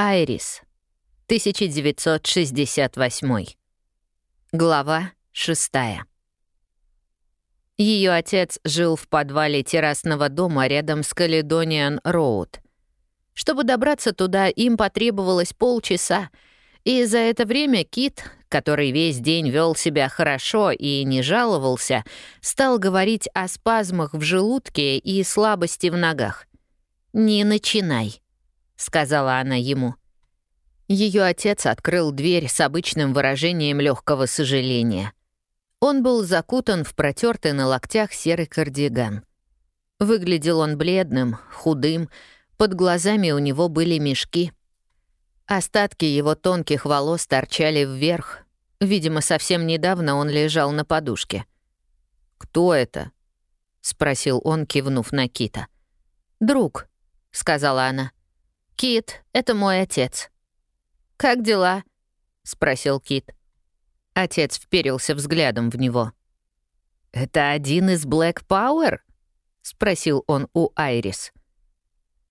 Айрис. 1968. Глава 6. Ее отец жил в подвале террасного дома рядом с Каледониан Роуд. Чтобы добраться туда, им потребовалось полчаса, и за это время Кит, который весь день вел себя хорошо и не жаловался, стал говорить о спазмах в желудке и слабости в ногах. «Не начинай», — сказала она ему. Ее отец открыл дверь с обычным выражением легкого сожаления. Он был закутан в протертый на локтях серый кардиган. Выглядел он бледным, худым, под глазами у него были мешки. Остатки его тонких волос торчали вверх. Видимо, совсем недавно он лежал на подушке. «Кто это?» — спросил он, кивнув на Кита. «Друг», — сказала она. «Кит, это мой отец». «Как дела?» — спросил Кит. Отец вперился взглядом в него. «Это один из Black Power?» — спросил он у Айрис.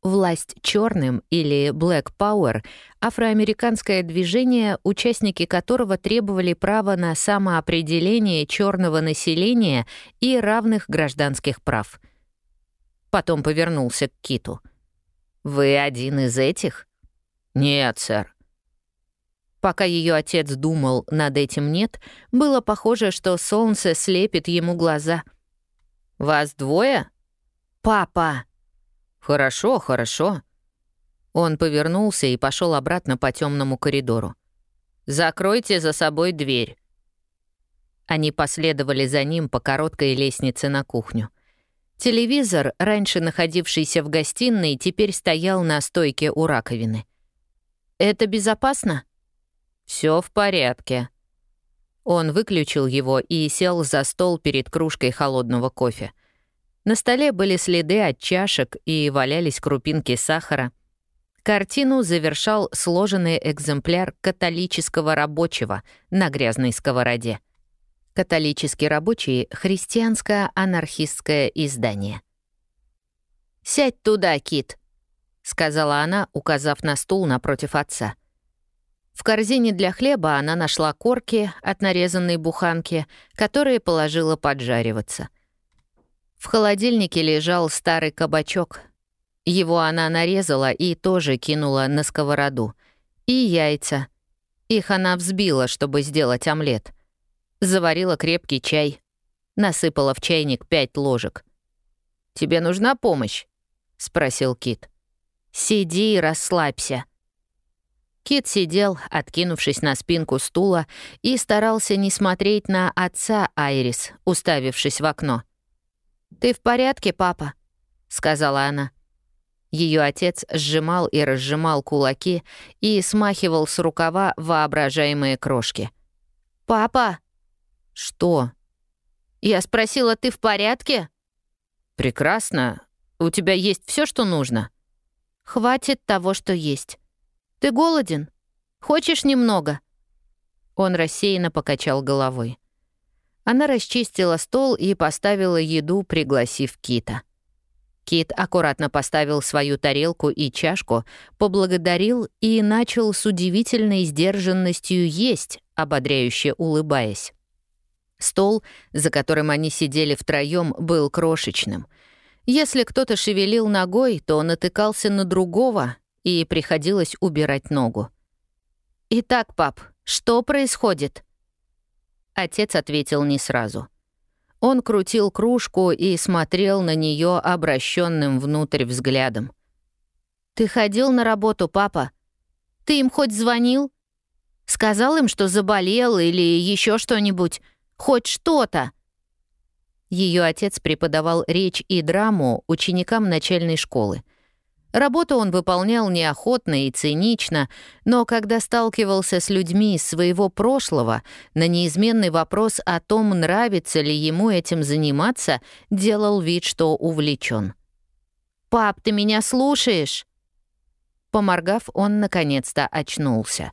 Власть черным или Black Power — афроамериканское движение, участники которого требовали права на самоопределение черного населения и равных гражданских прав. Потом повернулся к Киту. «Вы один из этих?» «Нет, сэр», Пока ее отец думал над этим «нет», было похоже, что солнце слепит ему глаза. «Вас двое?» «Папа!» «Хорошо, хорошо». Он повернулся и пошел обратно по темному коридору. «Закройте за собой дверь». Они последовали за ним по короткой лестнице на кухню. Телевизор, раньше находившийся в гостиной, теперь стоял на стойке у раковины. «Это безопасно?» Все в порядке». Он выключил его и сел за стол перед кружкой холодного кофе. На столе были следы от чашек и валялись крупинки сахара. Картину завершал сложенный экземпляр католического рабочего на грязной сковороде. Католический рабочий — христианское анархистское издание. «Сядь туда, Кит», — сказала она, указав на стул напротив отца. — в корзине для хлеба она нашла корки от нарезанной буханки, которые положила поджариваться. В холодильнике лежал старый кабачок. Его она нарезала и тоже кинула на сковороду. И яйца. Их она взбила, чтобы сделать омлет. Заварила крепкий чай. Насыпала в чайник пять ложек. «Тебе нужна помощь?» — спросил Кит. «Сиди и расслабься», Кит сидел, откинувшись на спинку стула, и старался не смотреть на отца Айрис, уставившись в окно. «Ты в порядке, папа?» — сказала она. Ее отец сжимал и разжимал кулаки и смахивал с рукава воображаемые крошки. «Папа!» «Что?» «Я спросила, ты в порядке?» «Прекрасно. У тебя есть все, что нужно?» «Хватит того, что есть. Ты голоден? Хочешь немного?» Он рассеянно покачал головой. Она расчистила стол и поставила еду, пригласив Кита. Кит аккуратно поставил свою тарелку и чашку, поблагодарил и начал с удивительной сдержанностью есть, ободряюще улыбаясь. Стол, за которым они сидели втроем, был крошечным. Если кто-то шевелил ногой, то натыкался на другого, и приходилось убирать ногу. «Итак, пап, что происходит?» Отец ответил не сразу. Он крутил кружку и смотрел на нее обращенным внутрь взглядом. «Ты ходил на работу, папа? Ты им хоть звонил? Сказал им, что заболел или еще что-нибудь? Хоть что-то?» Ее отец преподавал речь и драму ученикам начальной школы — Работу он выполнял неохотно и цинично, но когда сталкивался с людьми из своего прошлого, на неизменный вопрос о том, нравится ли ему этим заниматься, делал вид, что увлечен. «Пап, ты меня слушаешь?» Поморгав, он наконец-то очнулся.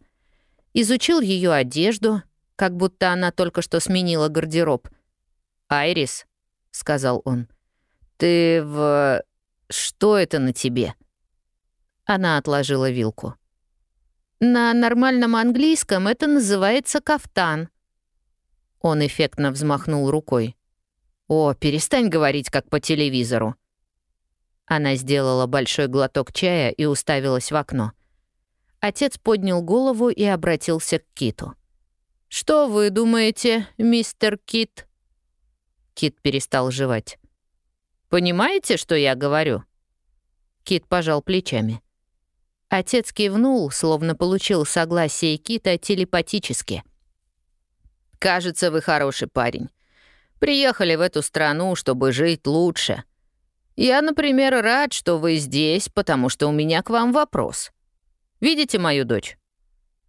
Изучил ее одежду, как будто она только что сменила гардероб. «Айрис», — сказал он, — «ты в... Что это на тебе?» Она отложила вилку. На нормальном английском это называется кафтан». Он эффектно взмахнул рукой. «О, перестань говорить, как по телевизору». Она сделала большой глоток чая и уставилась в окно. Отец поднял голову и обратился к Киту. «Что вы думаете, мистер Кит?» Кит перестал жевать. «Понимаете, что я говорю?» Кит пожал плечами. Отец кивнул, словно получил согласие Кита телепатически. «Кажется, вы хороший парень. Приехали в эту страну, чтобы жить лучше. Я, например, рад, что вы здесь, потому что у меня к вам вопрос. Видите мою дочь?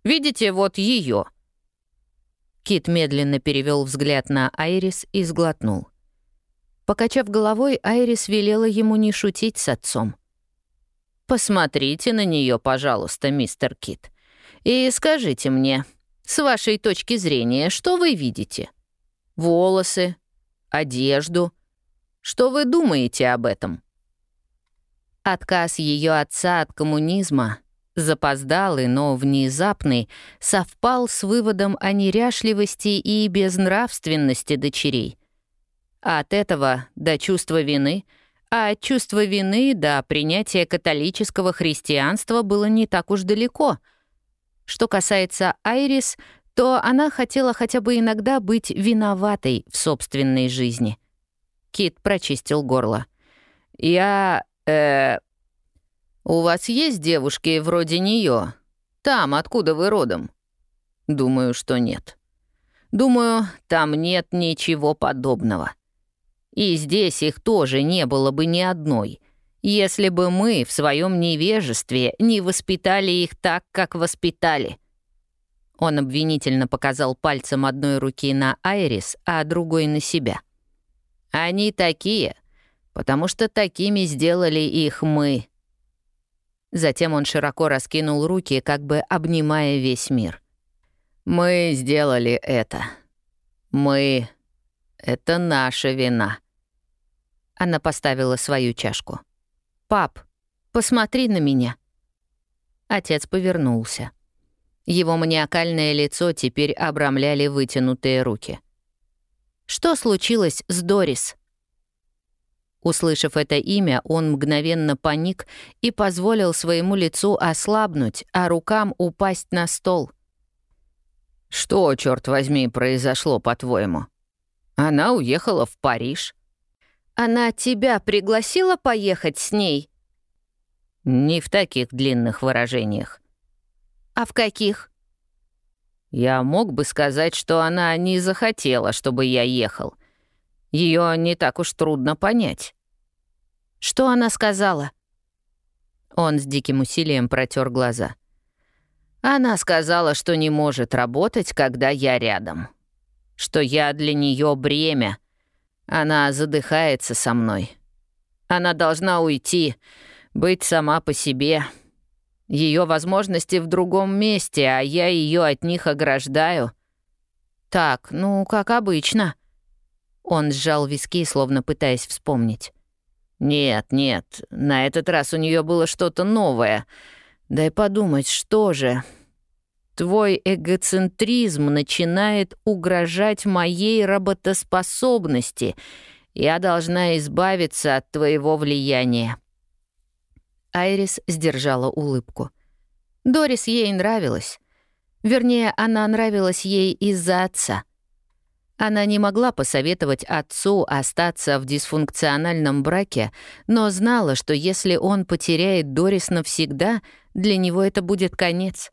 Видите вот ее. Кит медленно перевел взгляд на Айрис и сглотнул. Покачав головой, Айрис велела ему не шутить с отцом. «Посмотрите на нее, пожалуйста, мистер Кит, и скажите мне, с вашей точки зрения, что вы видите? Волосы? Одежду?» Что вы думаете об этом?» Отказ ее отца от коммунизма, запоздалый, но внезапный, совпал с выводом о неряшливости и безнравственности дочерей. От этого до чувства вины, а от чувства вины до принятия католического христианства было не так уж далеко. Что касается Айрис, то она хотела хотя бы иногда быть виноватой в собственной жизни — Кит прочистил горло. «Я... э... У вас есть девушки вроде нее? Там, откуда вы родом?» «Думаю, что нет. Думаю, там нет ничего подобного. И здесь их тоже не было бы ни одной, если бы мы в своем невежестве не воспитали их так, как воспитали». Он обвинительно показал пальцем одной руки на Айрис, а другой на себя. Они такие, потому что такими сделали их мы». Затем он широко раскинул руки, как бы обнимая весь мир. «Мы сделали это. Мы... Это наша вина». Она поставила свою чашку. «Пап, посмотри на меня». Отец повернулся. Его маниакальное лицо теперь обрамляли вытянутые руки. Что случилось с Дорис?» Услышав это имя, он мгновенно паник и позволил своему лицу ослабнуть, а рукам упасть на стол. «Что, черт возьми, произошло, по-твоему? Она уехала в Париж». «Она тебя пригласила поехать с ней?» «Не в таких длинных выражениях». «А в каких?» Я мог бы сказать, что она не захотела, чтобы я ехал. Ее не так уж трудно понять. Что она сказала? Он с диким усилием протер глаза. Она сказала, что не может работать, когда я рядом. Что я для нее бремя. Она задыхается со мной. Она должна уйти, быть сама по себе. Ее возможности в другом месте, а я ее от них ограждаю. Так, ну, как обычно. Он сжал виски, словно пытаясь вспомнить. Нет, нет, на этот раз у нее было что-то новое. Дай подумать, что же. Твой эгоцентризм начинает угрожать моей работоспособности. Я должна избавиться от твоего влияния. Айрис сдержала улыбку. Дорис ей нравилась. Вернее, она нравилась ей из-за отца. Она не могла посоветовать отцу остаться в дисфункциональном браке, но знала, что если он потеряет Дорис навсегда, для него это будет конец.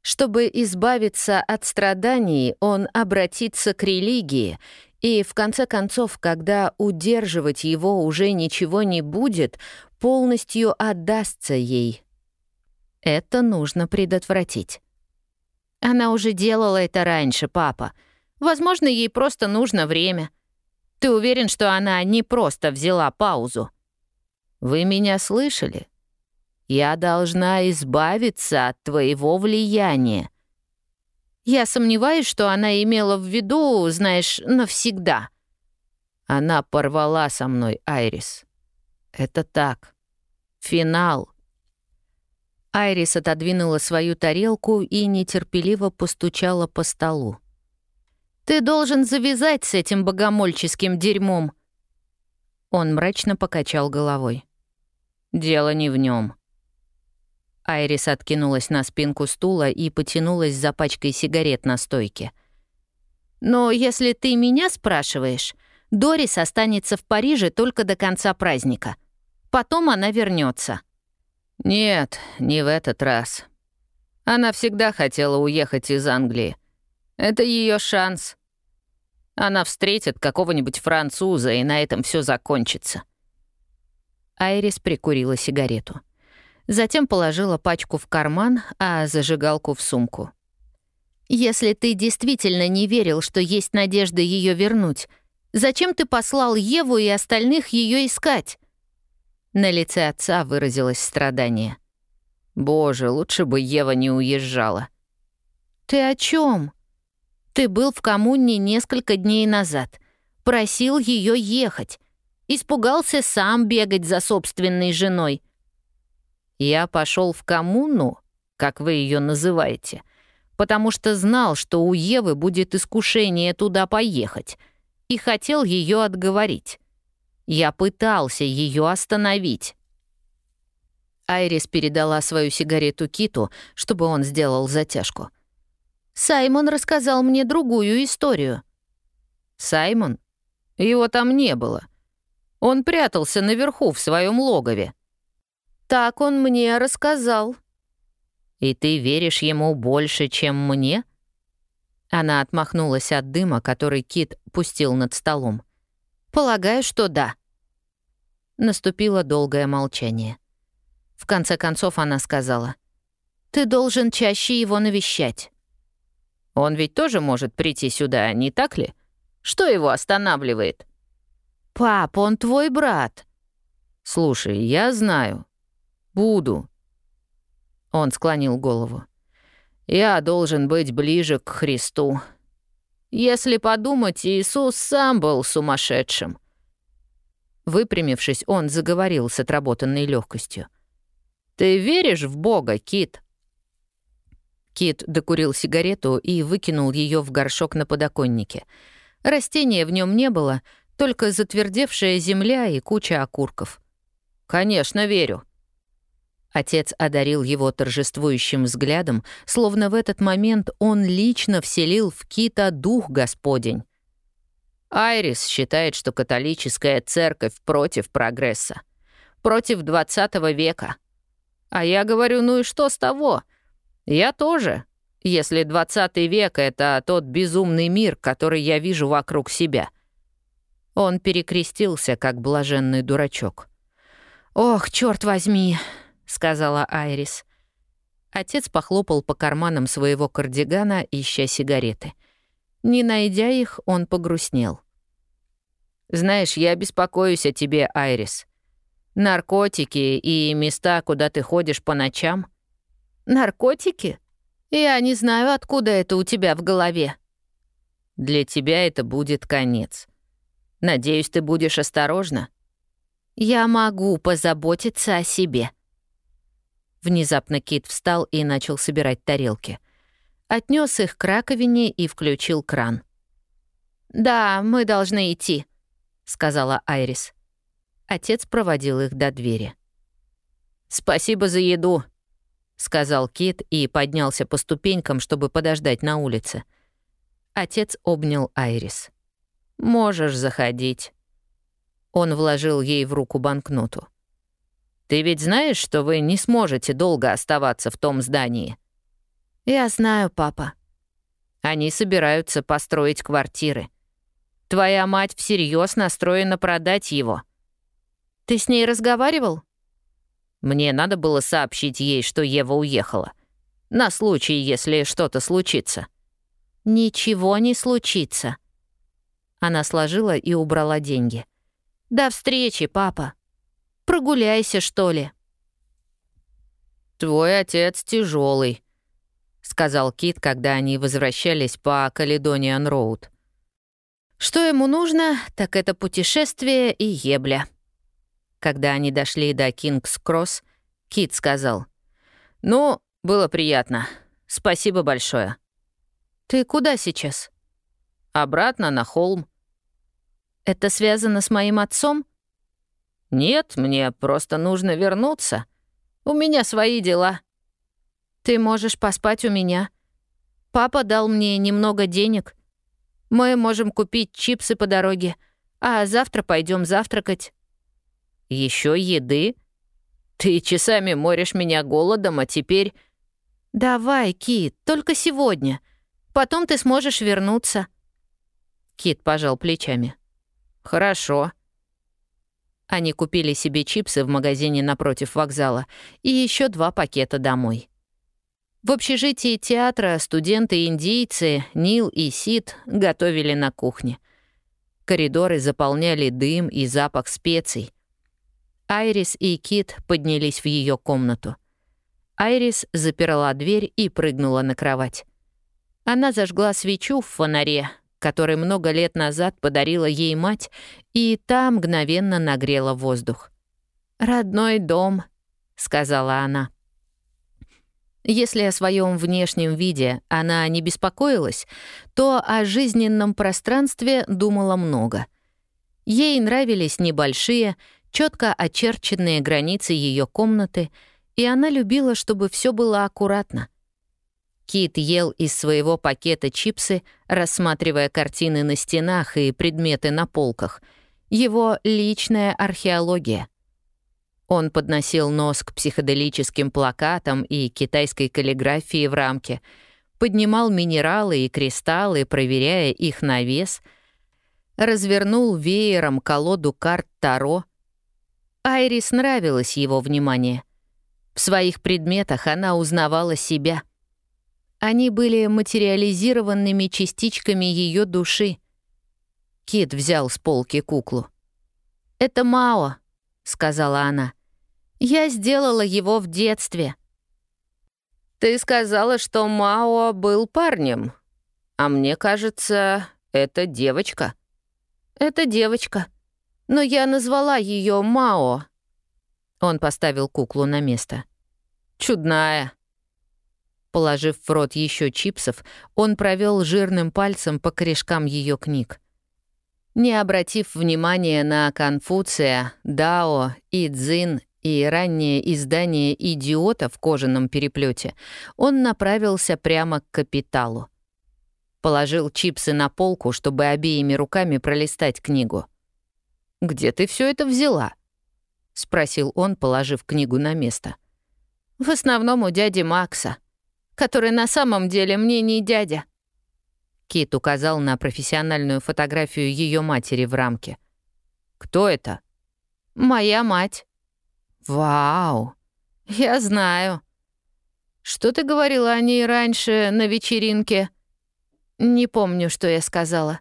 Чтобы избавиться от страданий, он обратится к религии и, в конце концов, когда удерживать его уже ничего не будет, полностью отдастся ей. Это нужно предотвратить. Она уже делала это раньше, папа. Возможно, ей просто нужно время. Ты уверен, что она не просто взяла паузу? Вы меня слышали? Я должна избавиться от твоего влияния. Я сомневаюсь, что она имела в виду, знаешь, навсегда. Она порвала со мной, Айрис. Это так. Финал. Айрис отодвинула свою тарелку и нетерпеливо постучала по столу. «Ты должен завязать с этим богомольческим дерьмом!» Он мрачно покачал головой. «Дело не в нем. Айрис откинулась на спинку стула и потянулась за пачкой сигарет на стойке. «Но если ты меня спрашиваешь, Дорис останется в Париже только до конца праздника. Потом она вернется. «Нет, не в этот раз. Она всегда хотела уехать из Англии. Это ее шанс. Она встретит какого-нибудь француза, и на этом все закончится». Айрис прикурила сигарету. Затем положила пачку в карман, а зажигалку в сумку. «Если ты действительно не верил, что есть надежда ее вернуть, зачем ты послал Еву и остальных ее искать?» На лице отца выразилось страдание. «Боже, лучше бы Ева не уезжала». «Ты о чем? Ты был в коммуне несколько дней назад. Просил ее ехать. Испугался сам бегать за собственной женой. Я пошел в коммуну, как вы ее называете, потому что знал, что у Евы будет искушение туда поехать, и хотел ее отговорить. Я пытался ее остановить. Айрис передала свою сигарету Киту, чтобы он сделал затяжку. «Саймон рассказал мне другую историю». «Саймон? Его там не было. Он прятался наверху в своем логове. Так он мне рассказал». «И ты веришь ему больше, чем мне?» Она отмахнулась от дыма, который Кит пустил над столом. «Полагаю, что да». Наступило долгое молчание. В конце концов она сказала, «Ты должен чаще его навещать». «Он ведь тоже может прийти сюда, не так ли? Что его останавливает?» «Пап, он твой брат». «Слушай, я знаю, Буду». Он склонил голову. «Я должен быть ближе к Христу. Если подумать, Иисус сам был сумасшедшим». Выпрямившись, он заговорил с отработанной легкостью. «Ты веришь в Бога, Кит?» Кит докурил сигарету и выкинул ее в горшок на подоконнике. Растения в нем не было, только затвердевшая земля и куча окурков. «Конечно, верю. Отец одарил его торжествующим взглядом, словно в этот момент он лично вселил в Кита дух Господень. Айрис считает, что католическая церковь против прогресса, против 20 века. А я говорю, ну и что с того? Я тоже, если 20 век — это тот безумный мир, который я вижу вокруг себя. Он перекрестился, как блаженный дурачок. «Ох, черт возьми!» — сказала Айрис. Отец похлопал по карманам своего кардигана, ища сигареты. Не найдя их, он погрустнел. «Знаешь, я беспокоюсь о тебе, Айрис. Наркотики и места, куда ты ходишь по ночам». «Наркотики? Я не знаю, откуда это у тебя в голове». «Для тебя это будет конец. Надеюсь, ты будешь осторожна». «Я могу позаботиться о себе», Внезапно Кит встал и начал собирать тарелки. Отнес их к раковине и включил кран. «Да, мы должны идти», — сказала Айрис. Отец проводил их до двери. «Спасибо за еду», — сказал Кит и поднялся по ступенькам, чтобы подождать на улице. Отец обнял Айрис. «Можешь заходить». Он вложил ей в руку банкноту. Ты ведь знаешь, что вы не сможете долго оставаться в том здании?» «Я знаю, папа». «Они собираются построить квартиры. Твоя мать всерьез настроена продать его». «Ты с ней разговаривал?» Мне надо было сообщить ей, что Ева уехала. На случай, если что-то случится. «Ничего не случится». Она сложила и убрала деньги. «До встречи, папа». Прогуляйся, что ли». «Твой отец тяжелый, сказал Кит, когда они возвращались по Каледониан-Роуд. Что ему нужно, так это путешествие и ебля. Когда они дошли до Кингс-Кросс, Кит сказал, «Ну, было приятно. Спасибо большое». «Ты куда сейчас?» «Обратно на холм». «Это связано с моим отцом?» «Нет, мне просто нужно вернуться. У меня свои дела». «Ты можешь поспать у меня. Папа дал мне немного денег. Мы можем купить чипсы по дороге, а завтра пойдем завтракать». Еще еды? Ты часами моришь меня голодом, а теперь...» «Давай, Кит, только сегодня. Потом ты сможешь вернуться». Кит пожал плечами. «Хорошо». Они купили себе чипсы в магазине напротив вокзала и еще два пакета домой. В общежитии театра студенты-индийцы Нил и Сид готовили на кухне. Коридоры заполняли дым и запах специй. Айрис и Кит поднялись в ее комнату. Айрис заперла дверь и прыгнула на кровать. Она зажгла свечу в фонаре, который много лет назад подарила ей мать, и та мгновенно нагрела воздух. «Родной дом», — сказала она. Если о своем внешнем виде она не беспокоилась, то о жизненном пространстве думала много. Ей нравились небольшие, четко очерченные границы ее комнаты, и она любила, чтобы все было аккуратно. Кит ел из своего пакета чипсы, рассматривая картины на стенах и предметы на полках. Его личная археология. Он подносил нос к психоделическим плакатам и китайской каллиграфии в рамке, поднимал минералы и кристаллы, проверяя их на вес, развернул веером колоду карт Таро — Айрис нравилось его внимание. В своих предметах она узнавала себя. Они были материализированными частичками ее души. Кит взял с полки куклу. «Это Мао», — сказала она. «Я сделала его в детстве». «Ты сказала, что Мао был парнем, а мне кажется, это девочка». «Это девочка», но я назвала ее Мао». Он поставил куклу на место. «Чудная». Положив в рот еще чипсов, он провел жирным пальцем по корешкам ее книг. Не обратив внимания на Конфуция, Дао и Цзин и раннее издание «Идиота» в кожаном переплете, он направился прямо к капиталу. Положил чипсы на полку, чтобы обеими руками пролистать книгу — где ты все это взяла?» — спросил он, положив книгу на место. «В основном у дяди Макса, который на самом деле мне не дядя». Кит указал на профессиональную фотографию ее матери в рамке. «Кто это?» «Моя мать». «Вау! Я знаю». «Что ты говорила о ней раньше на вечеринке?» «Не помню, что я сказала».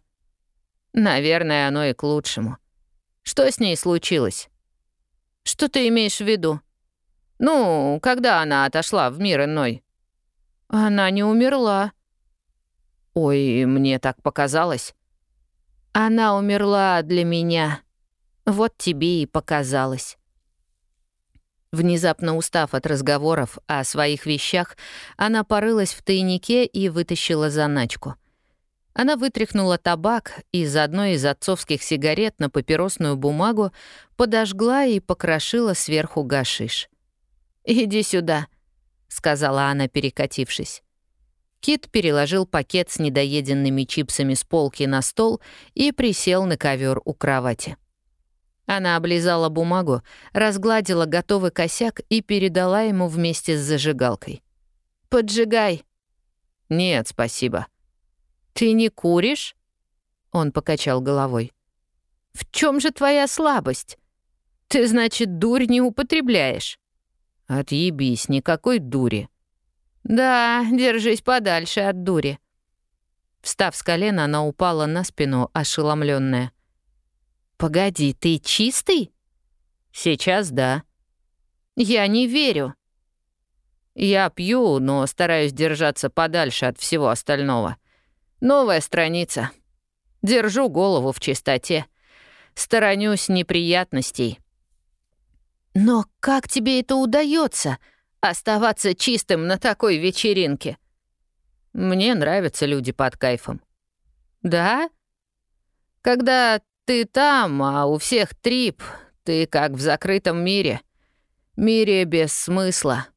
«Наверное, оно и к лучшему. Что с ней случилось? Что ты имеешь в виду? Ну, когда она отошла в мир иной? Она не умерла. Ой, мне так показалось. Она умерла для меня. Вот тебе и показалось. Внезапно устав от разговоров о своих вещах, она порылась в тайнике и вытащила заначку — она вытряхнула табак из одной из отцовских сигарет на папиросную бумагу, подожгла и покрошила сверху гашиш. «Иди сюда», — сказала она, перекатившись. Кит переложил пакет с недоеденными чипсами с полки на стол и присел на ковер у кровати. Она облизала бумагу, разгладила готовый косяк и передала ему вместе с зажигалкой. «Поджигай». «Нет, спасибо», «Ты не куришь?» Он покачал головой. «В чем же твоя слабость? Ты, значит, дурь не употребляешь?» «Отъебись, никакой дури». «Да, держись подальше от дури». Встав с колена, она упала на спину, ошеломленная. «Погоди, ты чистый?» «Сейчас да». «Я не верю». «Я пью, но стараюсь держаться подальше от всего остального. Новая страница. Держу голову в чистоте. Сторонюсь неприятностей. Но как тебе это удается? Оставаться чистым на такой вечеринке. Мне нравятся люди под кайфом. Да? Когда ты там, а у всех трип, ты как в закрытом мире. Мире без смысла.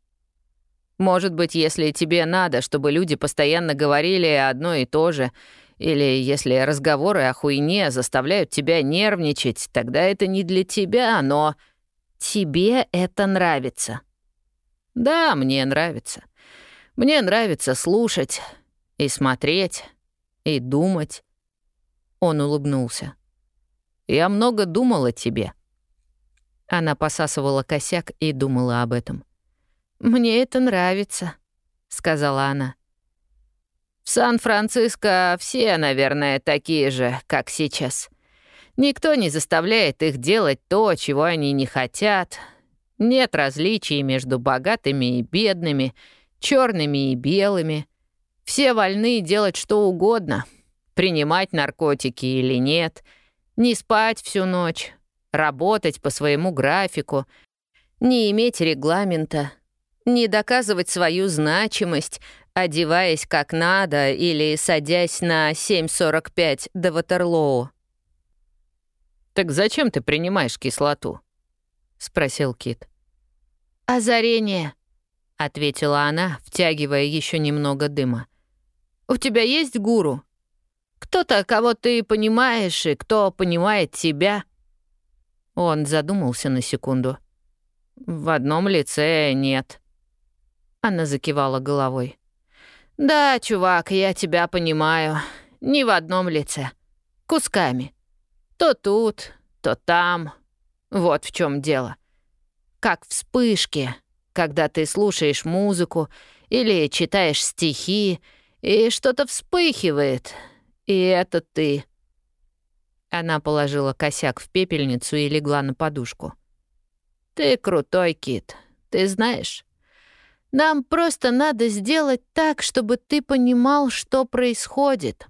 Может быть, если тебе надо, чтобы люди постоянно говорили одно и то же, или если разговоры о хуйне заставляют тебя нервничать, тогда это не для тебя, но тебе это нравится. Да, мне нравится. Мне нравится слушать и смотреть, и думать. Он улыбнулся. Я много думал о тебе. Она посасывала косяк и думала об этом. «Мне это нравится», — сказала она. «В Сан-Франциско все, наверное, такие же, как сейчас. Никто не заставляет их делать то, чего они не хотят. Нет различий между богатыми и бедными, черными и белыми. Все вольны делать что угодно, принимать наркотики или нет, не спать всю ночь, работать по своему графику, не иметь регламента, не доказывать свою значимость, одеваясь как надо или садясь на 7.45 до Ватерлоу. «Так зачем ты принимаешь кислоту?» — спросил Кит. «Озарение», — ответила она, втягивая еще немного дыма. «У тебя есть гуру? Кто-то, кого ты понимаешь, и кто понимает тебя?» Он задумался на секунду. «В одном лице нет», она закивала головой. «Да, чувак, я тебя понимаю. Не в одном лице. Кусками. То тут, то там. Вот в чем дело. Как вспышки, когда ты слушаешь музыку или читаешь стихи, и что-то вспыхивает, и это ты». Она положила косяк в пепельницу и легла на подушку. «Ты крутой, Кит, ты знаешь?» Нам просто надо сделать так, чтобы ты понимал, что происходит».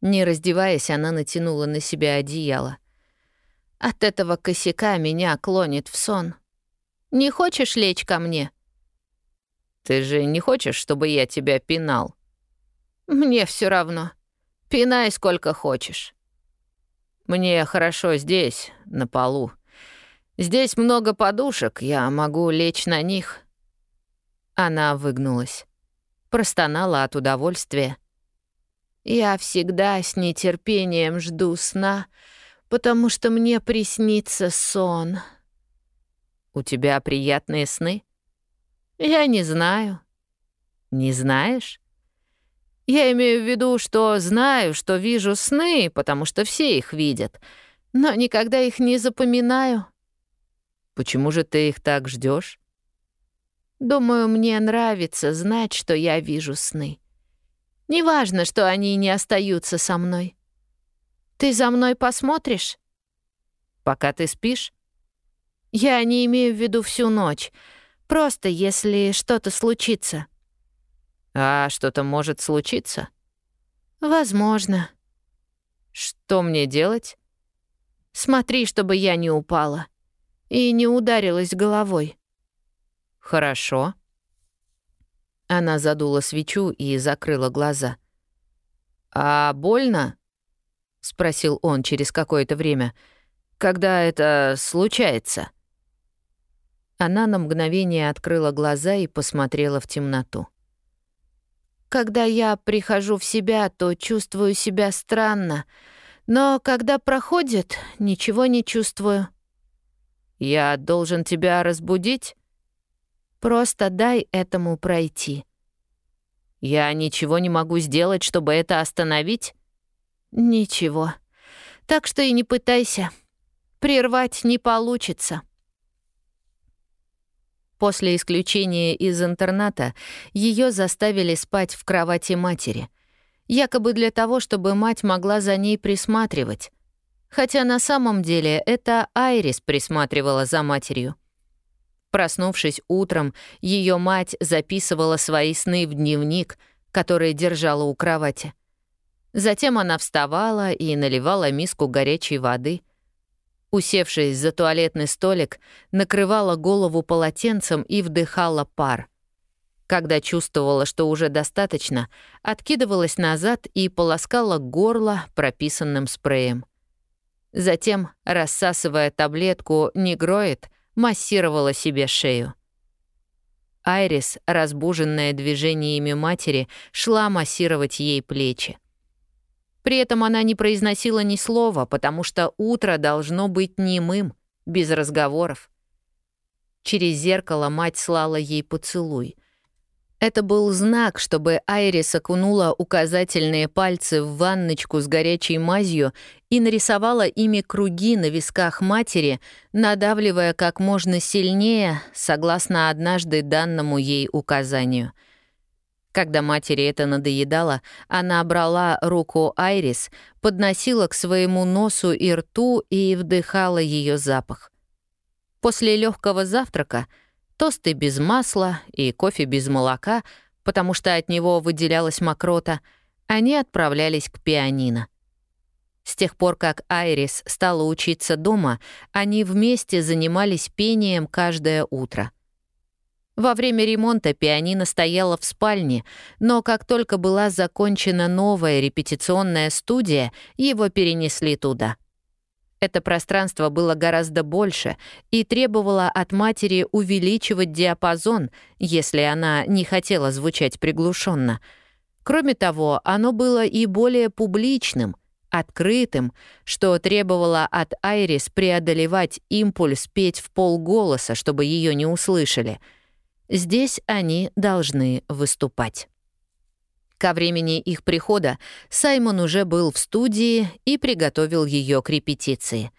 Не раздеваясь, она натянула на себя одеяло. «От этого косяка меня клонит в сон. Не хочешь лечь ко мне?» «Ты же не хочешь, чтобы я тебя пинал?» «Мне все равно. Пинай сколько хочешь». «Мне хорошо здесь, на полу. Здесь много подушек, я могу лечь на них». Она выгнулась. Простонала от удовольствия. «Я всегда с нетерпением жду сна, потому что мне приснится сон». «У тебя приятные сны?» «Я не знаю». «Не знаешь?» «Я имею в виду, что знаю, что вижу сны, потому что все их видят, но никогда их не запоминаю». «Почему же ты их так ждешь? Думаю, мне нравится знать, что я вижу сны. Неважно, что они не остаются со мной. Ты за мной посмотришь? Пока ты спишь? Я не имею в виду всю ночь. Просто если что-то случится. А что-то может случиться? Возможно. Что мне делать? Смотри, чтобы я не упала и не ударилась головой. «Хорошо». Она задула свечу и закрыла глаза. «А больно?» — спросил он через какое-то время. «Когда это случается?» Она на мгновение открыла глаза и посмотрела в темноту. «Когда я прихожу в себя, то чувствую себя странно, но когда проходит, ничего не чувствую». «Я должен тебя разбудить?» Просто дай этому пройти. Я ничего не могу сделать, чтобы это остановить? Ничего. Так что и не пытайся. Прервать не получится. После исключения из интерната ее заставили спать в кровати матери. Якобы для того, чтобы мать могла за ней присматривать. Хотя на самом деле это Айрис присматривала за матерью. Проснувшись утром, ее мать записывала свои сны в дневник, который держала у кровати. Затем она вставала и наливала миску горячей воды. Усевшись за туалетный столик, накрывала голову полотенцем и вдыхала пар. Когда чувствовала, что уже достаточно, откидывалась назад и полоскала горло прописанным спреем. Затем, рассасывая таблетку «Негроид», массировала себе шею. Айрис, разбуженная движениями матери, шла массировать ей плечи. При этом она не произносила ни слова, потому что утро должно быть немым, без разговоров. Через зеркало мать слала ей поцелуй. Это был знак, чтобы Айрис окунула указательные пальцы в ванночку с горячей мазью и нарисовала ими круги на висках матери, надавливая как можно сильнее, согласно однажды данному ей указанию. Когда матери это надоедало, она брала руку Айрис, подносила к своему носу и рту и вдыхала ее запах. После легкого завтрака — Тосты без масла и кофе без молока, потому что от него выделялась мокрота, они отправлялись к пианино. С тех пор, как Айрис стала учиться дома, они вместе занимались пением каждое утро. Во время ремонта пианино стояло в спальне, но как только была закончена новая репетиционная студия, его перенесли туда — это пространство было гораздо больше и требовало от матери увеличивать диапазон, если она не хотела звучать приглушенно. Кроме того, оно было и более публичным, открытым, что требовало от Айрис преодолевать импульс петь в полголоса, чтобы ее не услышали. Здесь они должны выступать. Ко времени их прихода Саймон уже был в студии и приготовил ее к репетиции.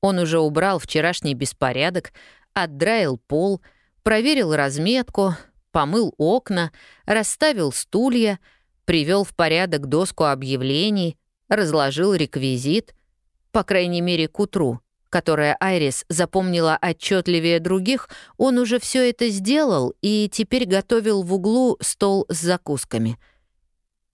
Он уже убрал вчерашний беспорядок, отдраил пол, проверил разметку, помыл окна, расставил стулья, привел в порядок доску объявлений, разложил реквизит, по крайней мере, к утру, которое Айрис запомнила отчетливее других, он уже все это сделал и теперь готовил в углу стол с закусками —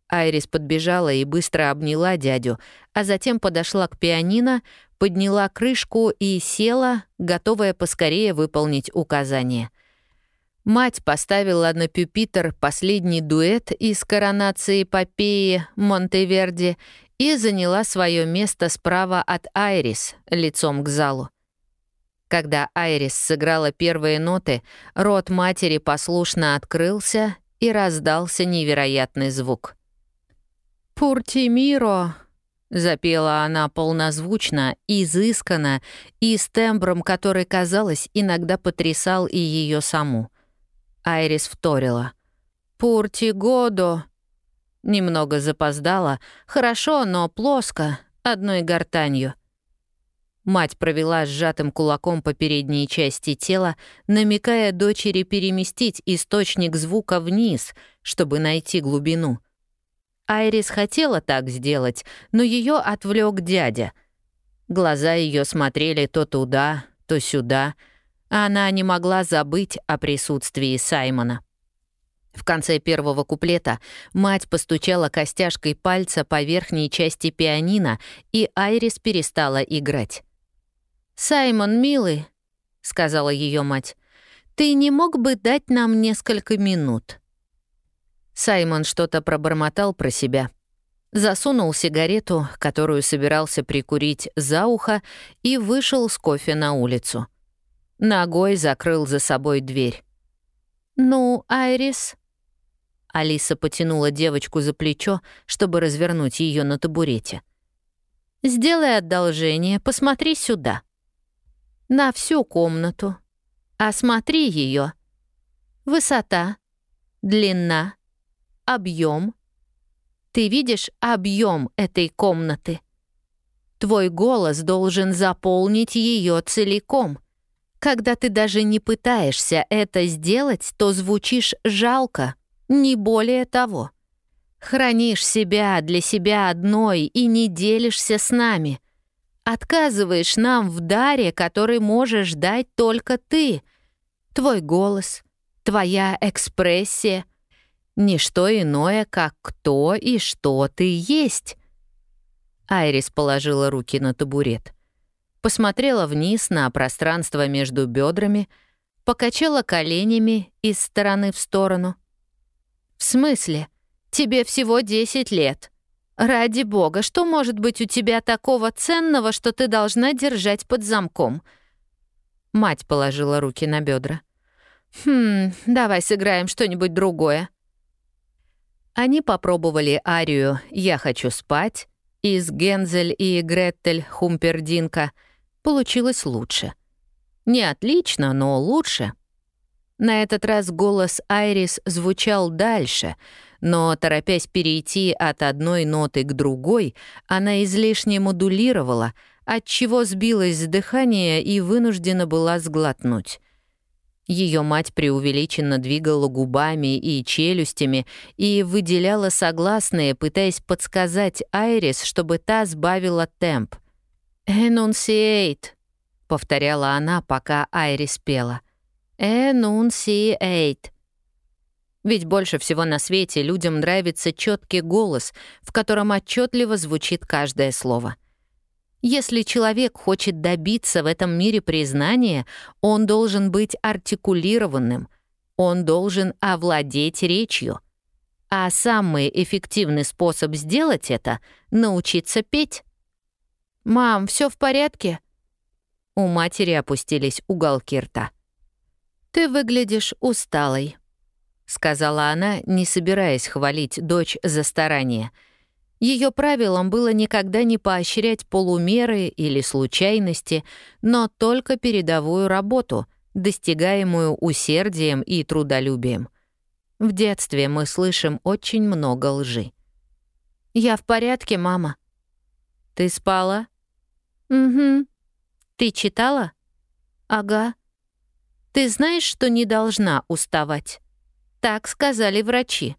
Айрис подбежала и быстро обняла дядю, а затем подошла к пианино, подняла крышку и села, готовая поскорее выполнить указание. Мать поставила на пюпитер последний дуэт из коронации Попеи Монтеверди и заняла свое место справа от Айрис, лицом к залу. Когда Айрис сыграла первые ноты, рот матери послушно открылся и раздался невероятный звук — «Пуртимиро», — запела она полнозвучно, изысканно и с тембром, который, казалось, иногда потрясал и ее саму. Айрис вторила. «Пуртигодо». Немного запоздала, хорошо, но плоско, одной гортанью. Мать провела сжатым кулаком по передней части тела, намекая дочери переместить источник звука вниз, чтобы найти глубину — Айрис хотела так сделать, но ее отвлек дядя. Глаза ее смотрели то туда, то сюда. А она не могла забыть о присутствии Саймона. В конце первого куплета мать постучала костяшкой пальца по верхней части пианино, и Айрис перестала играть. «Саймон, милый», — сказала ее мать, — «ты не мог бы дать нам несколько минут?» Саймон что-то пробормотал про себя. Засунул сигарету, которую собирался прикурить за ухо, и вышел с кофе на улицу. Ногой закрыл за собой дверь. «Ну, Айрис?» Алиса потянула девочку за плечо, чтобы развернуть ее на табурете. «Сделай одолжение, посмотри сюда. На всю комнату. Осмотри ее. Высота, длина, объем. Ты видишь объем этой комнаты? Твой голос должен заполнить ее целиком. Когда ты даже не пытаешься это сделать, то звучишь жалко, не более того. Хранишь себя для себя одной и не делишься с нами. Отказываешь нам в даре, который можешь дать только ты. Твой голос, твоя экспрессия — Ничто иное, как кто и что ты есть. Айрис положила руки на табурет. посмотрела вниз на пространство между бедрами, покачала коленями из стороны в сторону. «В смысле? Тебе всего 10 лет. Ради бога, что может быть у тебя такого ценного, что ты должна держать под замком?» Мать положила руки на бедра. «Хм, давай сыграем что-нибудь другое». Они попробовали арию «Я хочу спать» из «Гензель и Гретель Хумпердинка». Получилось лучше. Не отлично, но лучше. На этот раз голос Айрис звучал дальше, но, торопясь перейти от одной ноты к другой, она излишне модулировала, отчего сбилась с дыхания и вынуждена была сглотнуть. Ее мать преувеличенно двигала губами и челюстями и выделяла согласные, пытаясь подсказать Айрис, чтобы та сбавила темп. «Enunciate», — повторяла она, пока Айрис пела. «Enunciate». Ведь больше всего на свете людям нравится четкий голос, в котором отчетливо звучит каждое слово — если человек хочет добиться в этом мире признания, он должен быть артикулированным, он должен овладеть речью. А самый эффективный способ сделать это — научиться петь. «Мам, все в порядке?» У матери опустились уголки рта. «Ты выглядишь усталой», — сказала она, не собираясь хвалить дочь за старание — ее правилом было никогда не поощрять полумеры или случайности, но только передовую работу, достигаемую усердием и трудолюбием. В детстве мы слышим очень много лжи. «Я в порядке, мама». «Ты спала?» «Угу». «Ты читала?» «Ага». «Ты знаешь, что не должна уставать?» «Так сказали врачи».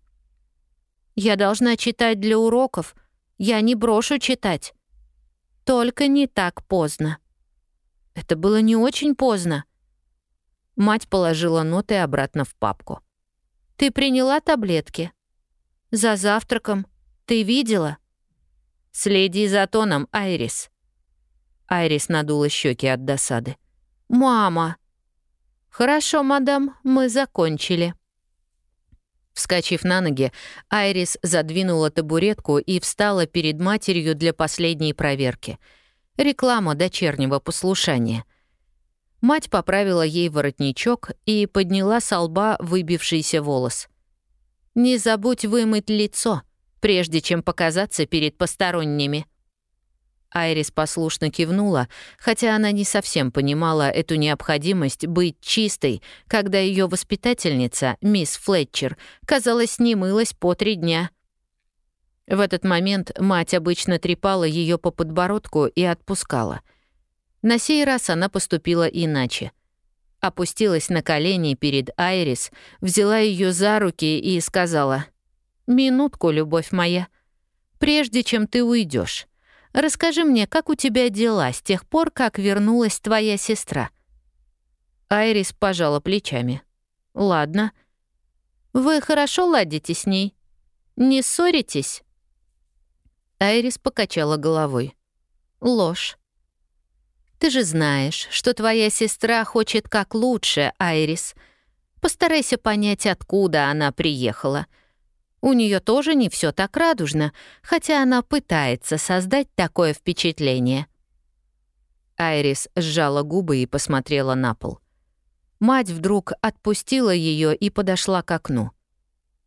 Я должна читать для уроков. Я не брошу читать. Только не так поздно. Это было не очень поздно. Мать положила ноты обратно в папку. «Ты приняла таблетки?» «За завтраком. Ты видела?» «Следи за тоном, Айрис». Айрис надула щеки от досады. «Мама!» «Хорошо, мадам, мы закончили». Вскочив на ноги, Айрис задвинула табуретку и встала перед матерью для последней проверки. Реклама дочернего послушания. Мать поправила ей воротничок и подняла со лба выбившийся волос. «Не забудь вымыть лицо, прежде чем показаться перед посторонними», Айрис послушно кивнула, хотя она не совсем понимала эту необходимость быть чистой, когда ее воспитательница, мисс Флетчер, казалось, не мылась по три дня. В этот момент мать обычно трепала ее по подбородку и отпускала. На сей раз она поступила иначе. Опустилась на колени перед Айрис, взяла ее за руки и сказала, «Минутку, любовь моя, прежде чем ты уйдешь. Расскажи мне, как у тебя дела с тех пор, как вернулась твоя сестра?» Айрис пожала плечами. «Ладно. Вы хорошо ладите с ней? Не ссоритесь?» Айрис покачала головой. «Ложь. Ты же знаешь, что твоя сестра хочет как лучше, Айрис. Постарайся понять, откуда она приехала — у нее тоже не все так радужно, хотя она пытается создать такое впечатление. Айрис сжала губы и посмотрела на пол. Мать вдруг отпустила ее и подошла к окну.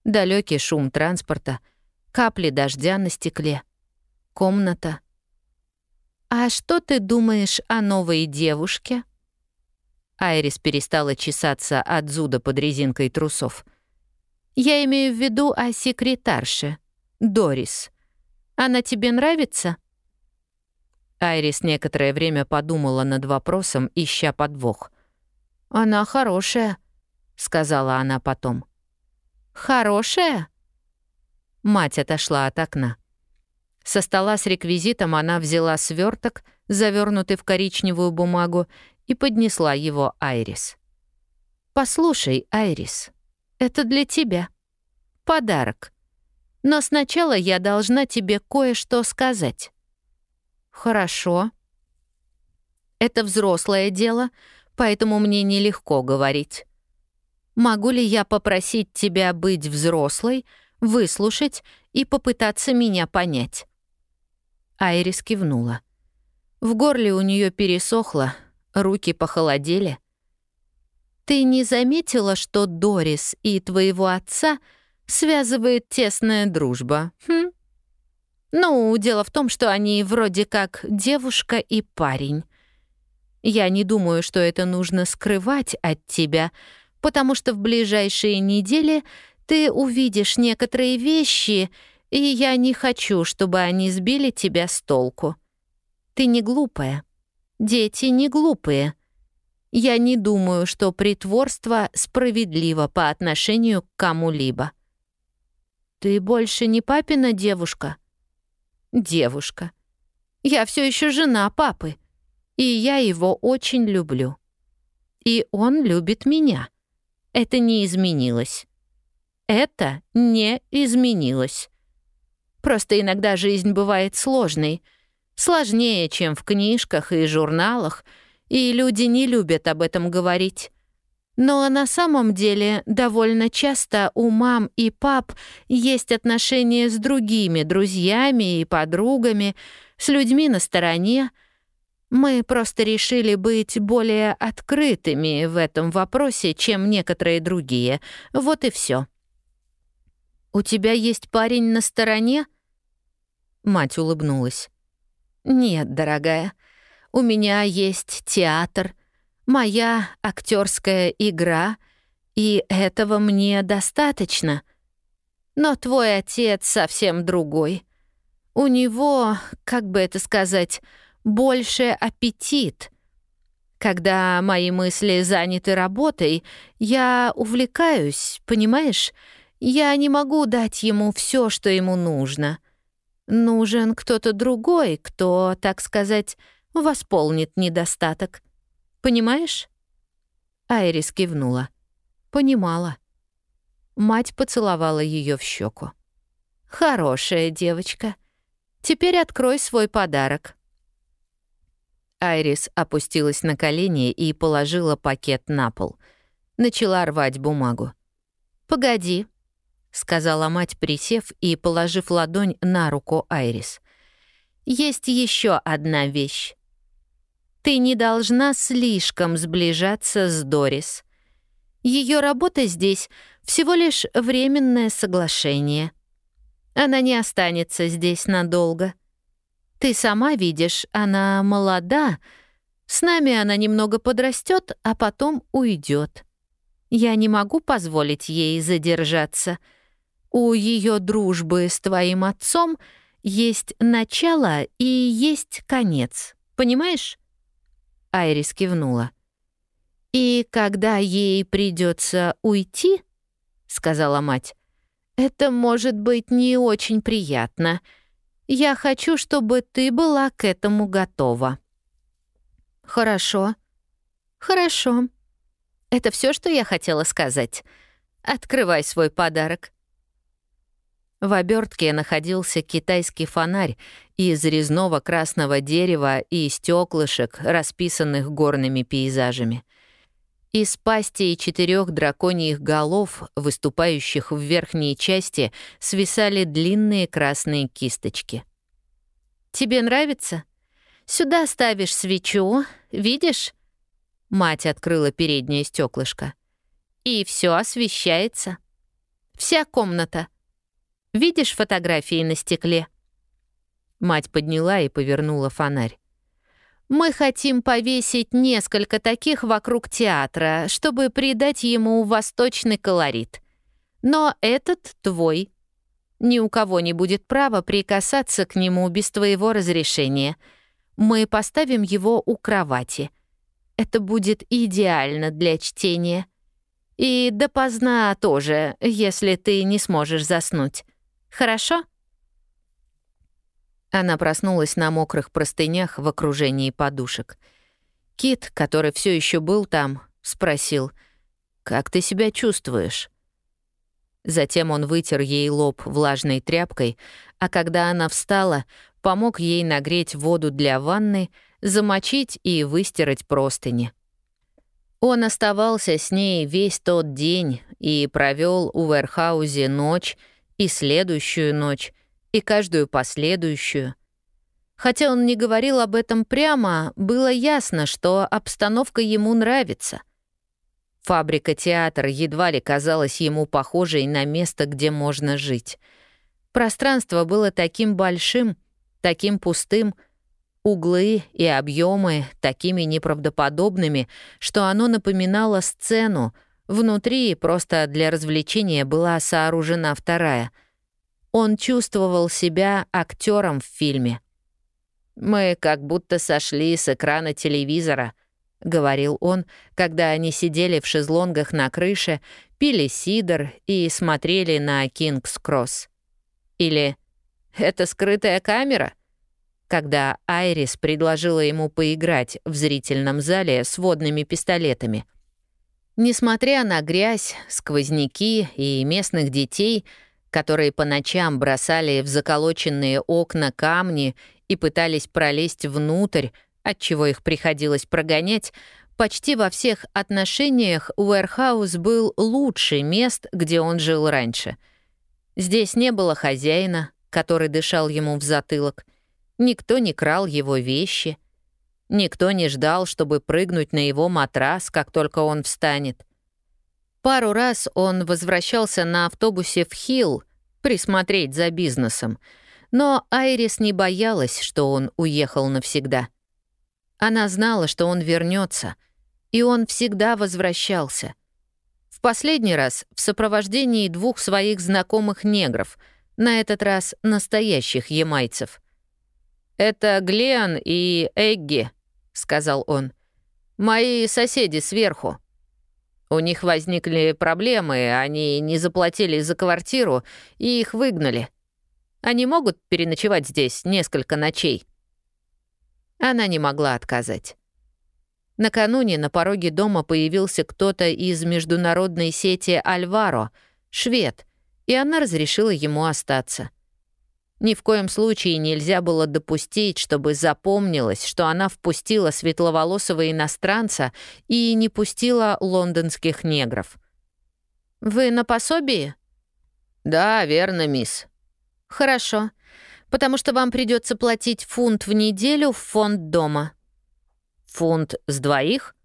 Далекий шум транспорта, капли дождя на стекле, комната. «А что ты думаешь о новой девушке?» Айрис перестала чесаться от зуда под резинкой трусов. Я имею в виду о секретарше, Дорис. Она тебе нравится?» Айрис некоторое время подумала над вопросом, ища подвох. «Она хорошая», — сказала она потом. «Хорошая?» Мать отошла от окна. Со стола с реквизитом она взяла сверток, завернутый в коричневую бумагу, и поднесла его Айрис. «Послушай, Айрис, это для тебя. Подарок. Но сначала я должна тебе кое-что сказать». «Хорошо». Это взрослое дело, поэтому мне нелегко говорить. Могу ли я попросить тебя быть взрослой, выслушать и попытаться меня понять?» Айрис кивнула. В горле у нее пересохло, руки похолодели. «Ты не заметила, что Дорис и твоего отца связывает тесная дружба, хм?» «Ну, дело в том, что они вроде как девушка и парень. Я не думаю, что это нужно скрывать от тебя, потому что в ближайшие недели ты увидишь некоторые вещи, и я не хочу, чтобы они сбили тебя с толку. Ты не глупая. Дети не глупые. Я не думаю, что притворство справедливо по отношению к кому-либо. Ты больше не папина девушка? Девушка. Я все еще жена папы, и я его очень люблю. И он любит меня. Это не изменилось. Это не изменилось. Просто иногда жизнь бывает сложной. Сложнее, чем в книжках и журналах, и люди не любят об этом говорить. Но на самом деле довольно часто у мам и пап есть отношения с другими друзьями и подругами, с людьми на стороне. Мы просто решили быть более открытыми в этом вопросе, чем некоторые другие. Вот и все. «У тебя есть парень на стороне?» Мать улыбнулась. «Нет, дорогая, у меня есть театр, моя актерская игра, и этого мне достаточно. Но твой отец совсем другой. У него, как бы это сказать, больше аппетит. Когда мои мысли заняты работой, я увлекаюсь, понимаешь? Я не могу дать ему все, что ему нужно. Нужен кто-то другой, кто, так сказать, восполнит недостаток. Понимаешь? Айрис кивнула. Понимала. Мать поцеловала ее в щеку. «Хорошая девочка. Теперь открой свой подарок». Айрис опустилась на колени и положила пакет на пол. Начала рвать бумагу. «Погоди», — сказала мать, присев и положив ладонь на руку Айрис. «Есть еще одна вещь. Ты не должна слишком сближаться с Дорис. Ее работа здесь всего лишь временное соглашение. Она не останется здесь надолго. Ты сама видишь, она молода. С нами она немного подрастет, а потом уйдет. Я не могу позволить ей задержаться — у ее дружбы с твоим отцом есть начало и есть конец. Понимаешь?» Айрис кивнула. «И когда ей придется уйти, — сказала мать, — это может быть не очень приятно. Я хочу, чтобы ты была к этому готова». «Хорошо. Хорошо. Это все, что я хотела сказать. Открывай свой подарок. В обертке находился китайский фонарь из резного красного дерева и стеклышек, расписанных горными пейзажами. Из пасти четырех драконьих голов, выступающих в верхней части, свисали длинные красные кисточки. «Тебе нравится? Сюда ставишь свечу, видишь?» Мать открыла переднее стеклышко. «И все освещается. Вся комната. Видишь фотографии на стекле?» Мать подняла и повернула фонарь. «Мы хотим повесить несколько таких вокруг театра, чтобы придать ему восточный колорит. Но этот твой. Ни у кого не будет права прикасаться к нему без твоего разрешения. Мы поставим его у кровати. Это будет идеально для чтения. И допоздна тоже, если ты не сможешь заснуть. Хорошо?» Она проснулась на мокрых простынях в окружении подушек. Кит, который все еще был там, спросил, «Как ты себя чувствуешь?» Затем он вытер ей лоб влажной тряпкой, а когда она встала, помог ей нагреть воду для ванны, замочить и выстирать простыни. Он оставался с ней весь тот день и провел у Верхаузе ночь и следующую ночь, и каждую последующую. Хотя он не говорил об этом прямо, было ясно, что обстановка ему нравится. Фабрика-театр едва ли казалась ему похожей на место, где можно жить. Пространство было таким большим, таким пустым, углы и объемы такими неправдоподобными, что оно напоминало сцену, внутри просто для развлечения была сооружена вторая. Он чувствовал себя актером в фильме. «Мы как будто сошли с экрана телевизора», — говорил он, когда они сидели в шезлонгах на крыше, пили сидр и смотрели на Кингс-Кросс. Или «Это скрытая камера?» когда Айрис предложила ему поиграть в зрительном зале с водными пистолетами. Несмотря на грязь, сквозняки и местных детей, которые по ночам бросали в заколоченные окна камни и пытались пролезть внутрь, отчего их приходилось прогонять, почти во всех отношениях Уэрхаус был лучше мест, где он жил раньше. Здесь не было хозяина, который дышал ему в затылок — Никто не крал его вещи. Никто не ждал, чтобы прыгнуть на его матрас, как только он встанет. Пару раз он возвращался на автобусе в Хилл присмотреть за бизнесом, но Айрис не боялась, что он уехал навсегда. Она знала, что он вернется, и он всегда возвращался. В последний раз в сопровождении двух своих знакомых негров, на этот раз настоящих ямайцев. «Это Глен и Эгги», — сказал он. «Мои соседи сверху. У них возникли проблемы, они не заплатили за квартиру и их выгнали. Они могут переночевать здесь несколько ночей». Она не могла отказать. Накануне на пороге дома появился кто-то из международной сети «Альваро», швед, и она разрешила ему остаться. Ни в коем случае нельзя было допустить, чтобы запомнилось, что она впустила светловолосого иностранца и не пустила лондонских негров. «Вы на пособии?» «Да, верно, мисс». «Хорошо, потому что вам придется платить фунт в неделю в фонд дома». «Фунт с двоих?»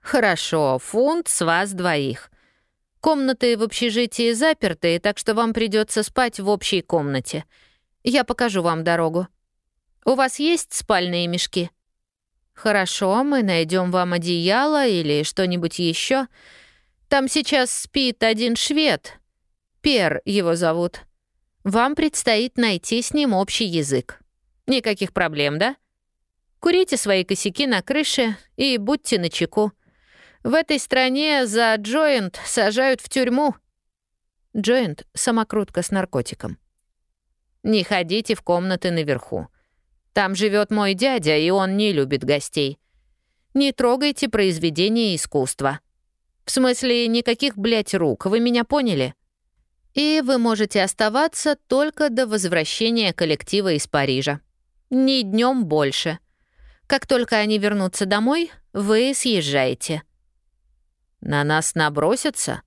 «Хорошо, фунт с вас двоих». Комнаты в общежитии заперты, так что вам придется спать в общей комнате. Я покажу вам дорогу. У вас есть спальные мешки? Хорошо, мы найдем вам одеяло или что-нибудь еще. Там сейчас спит один швед. Пер его зовут. Вам предстоит найти с ним общий язык. Никаких проблем, да? Курите свои косяки на крыше и будьте начеку. В этой стране за джойнт сажают в тюрьму. Джойнт — самокрутка с наркотиком. Не ходите в комнаты наверху. Там живет мой дядя, и он не любит гостей. Не трогайте произведения искусства. В смысле, никаких, блядь, рук, вы меня поняли? И вы можете оставаться только до возвращения коллектива из Парижа. Ни днем больше. Как только они вернутся домой, вы съезжаете. На нас набросятся?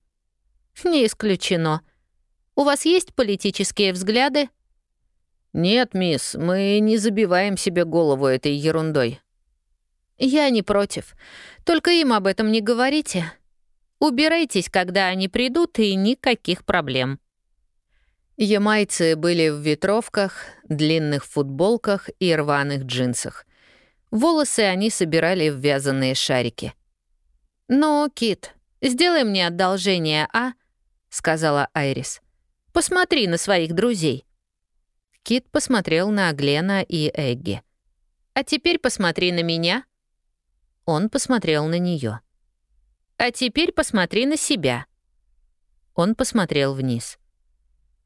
Не исключено. У вас есть политические взгляды? «Нет, мисс, мы не забиваем себе голову этой ерундой». «Я не против. Только им об этом не говорите. Убирайтесь, когда они придут, и никаких проблем». Ямайцы были в ветровках, длинных футболках и рваных джинсах. Волосы они собирали в вязаные шарики. «Ну, Кит, сделай мне одолжение, а?» — сказала Айрис. «Посмотри на своих друзей». Кит посмотрел на Глена и Эгги. «А теперь посмотри на меня». Он посмотрел на нее. «А теперь посмотри на себя». Он посмотрел вниз.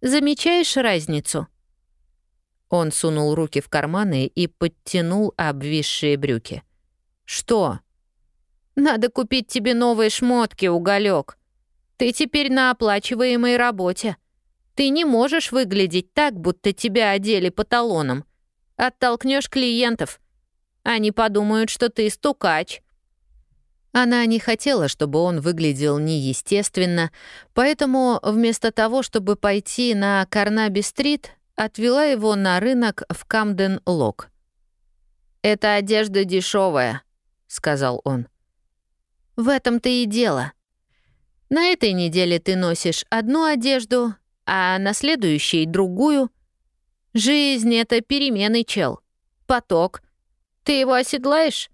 «Замечаешь разницу?» Он сунул руки в карманы и подтянул обвисшие брюки. «Что?» «Надо купить тебе новые шмотки, уголек. Ты теперь на оплачиваемой работе. Ты не можешь выглядеть так, будто тебя одели по талонам. Оттолкнешь клиентов. Они подумают, что ты стукач». Она не хотела, чтобы он выглядел неестественно, поэтому вместо того, чтобы пойти на Карнаби-стрит, отвела его на рынок в Камден-Лок. «Это одежда дешевая, сказал он. «В этом-то и дело. На этой неделе ты носишь одну одежду, а на следующей — другую. Жизнь — это переменный чел. Поток. Ты его оседлаешь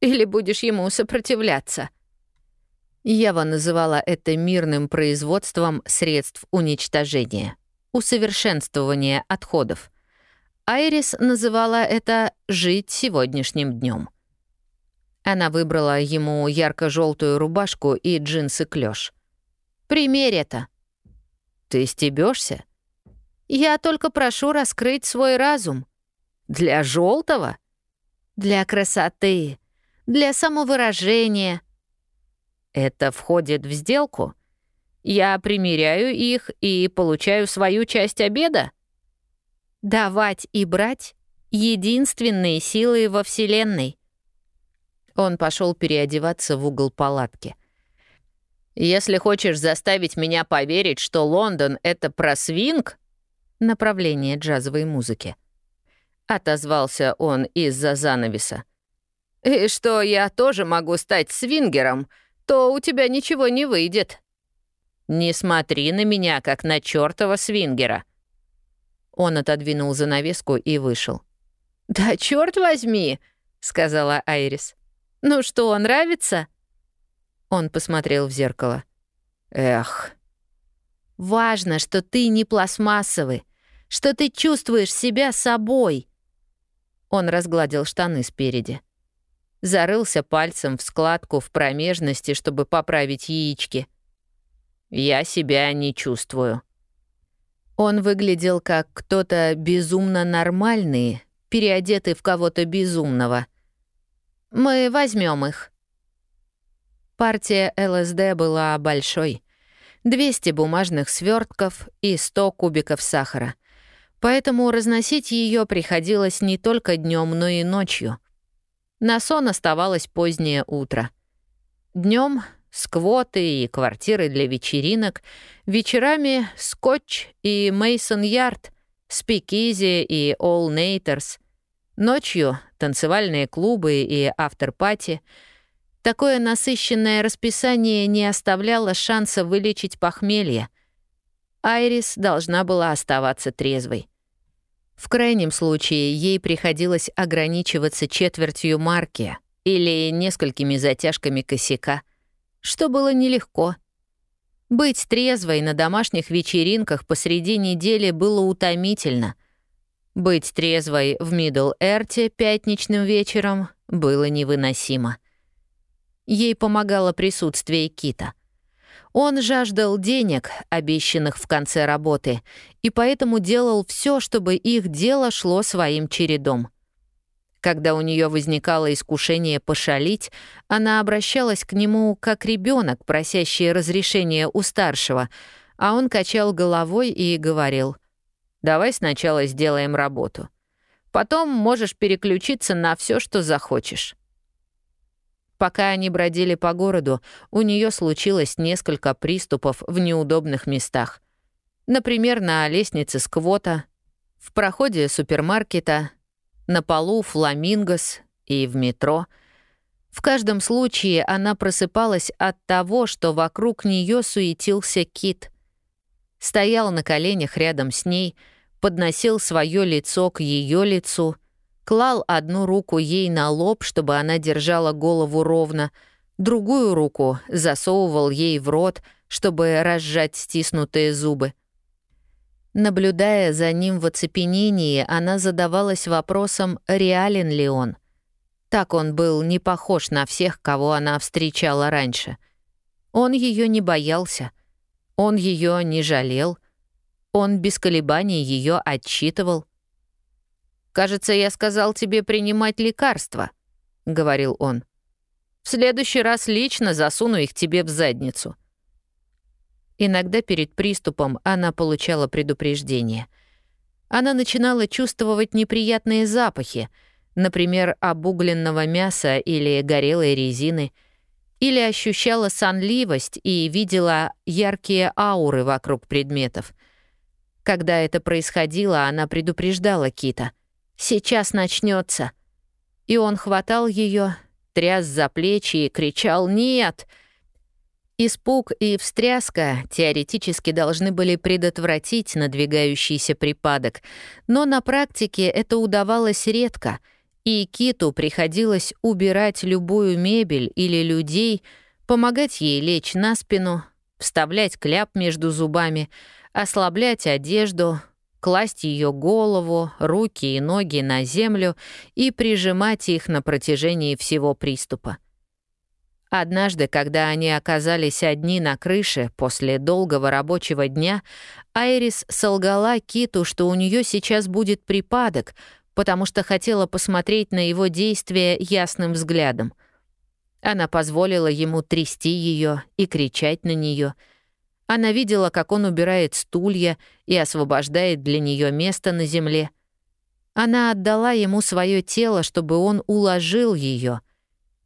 или будешь ему сопротивляться?» Ява называла это мирным производством средств уничтожения, усовершенствования отходов. Айрис называла это «жить сегодняшним днем. Она выбрала ему ярко-желтую рубашку и джинсы клеш. «Примерь это». «Ты стебешься? «Я только прошу раскрыть свой разум». «Для желтого? «Для красоты, для самовыражения». «Это входит в сделку? Я примеряю их и получаю свою часть обеда?» «Давать и брать — единственные силы во Вселенной». Он пошел переодеваться в угол палатки — если хочешь заставить меня поверить, что Лондон — это про свинг, направление джазовой музыки, отозвался он из-за занавеса, и что я тоже могу стать свингером, то у тебя ничего не выйдет. Не смотри на меня, как на чёртова свингера. Он отодвинул занавеску и вышел. «Да черт возьми!» — сказала Айрис. «Ну что, нравится?» Он посмотрел в зеркало. «Эх». «Важно, что ты не пластмассовый, что ты чувствуешь себя собой». Он разгладил штаны спереди. Зарылся пальцем в складку в промежности, чтобы поправить яички. «Я себя не чувствую». Он выглядел как кто-то безумно нормальный, переодетый в кого-то безумного. «Мы возьмем их», Партия ЛСД была большой. 200 бумажных свертков и 100 кубиков сахара. Поэтому разносить ее приходилось не только днем, но и ночью. На сон оставалось позднее утро. Днем сквоты и квартиры для вечеринок, вечерами скотч и Мейсон Ярд, спикизи и All Naters, ночью танцевальные клубы и автор-пати — Такое насыщенное расписание не оставляло шанса вылечить похмелье. Айрис должна была оставаться трезвой. В крайнем случае ей приходилось ограничиваться четвертью марки или несколькими затяжками косяка, что было нелегко. Быть трезвой на домашних вечеринках посреди недели было утомительно. Быть трезвой в Мидл-Эрте пятничным вечером было невыносимо. Ей помогало присутствие Кита. Он жаждал денег, обещанных в конце работы, и поэтому делал все, чтобы их дело шло своим чередом. Когда у нее возникало искушение пошалить, она обращалась к нему как ребенок, просящий разрешения у старшего, а он качал головой и говорил, «Давай сначала сделаем работу. Потом можешь переключиться на все, что захочешь». Пока они бродили по городу, у нее случилось несколько приступов в неудобных местах. Например, на лестнице сквота, в проходе супермаркета, на полу фламингос и в метро. В каждом случае она просыпалась от того, что вокруг нее суетился кит. Стоял на коленях рядом с ней, подносил свое лицо к ее лицу — клал одну руку ей на лоб, чтобы она держала голову ровно, другую руку засовывал ей в рот, чтобы разжать стиснутые зубы. Наблюдая за ним в оцепенении, она задавалась вопросом, реален ли он. Так он был не похож на всех, кого она встречала раньше. Он ее не боялся, он ее не жалел, он без колебаний ее отчитывал — «Кажется, я сказал тебе принимать лекарства», — говорил он. «В следующий раз лично засуну их тебе в задницу». Иногда перед приступом она получала предупреждение. Она начинала чувствовать неприятные запахи, например, обугленного мяса или горелой резины, или ощущала сонливость и видела яркие ауры вокруг предметов. Когда это происходило, она предупреждала Кита. «Сейчас начнется. И он хватал ее, тряс за плечи и кричал «Нет!». Испуг и встряска теоретически должны были предотвратить надвигающийся припадок, но на практике это удавалось редко, и Киту приходилось убирать любую мебель или людей, помогать ей лечь на спину, вставлять кляп между зубами, ослаблять одежду, класть ее голову, руки и ноги на землю и прижимать их на протяжении всего приступа. Однажды, когда они оказались одни на крыше после долгого рабочего дня, Айрис солгала Киту, что у нее сейчас будет припадок, потому что хотела посмотреть на его действия ясным взглядом. Она позволила ему трясти ее и кричать на нее. Она видела, как он убирает стулья и освобождает для нее место на земле. Она отдала ему свое тело, чтобы он уложил ее.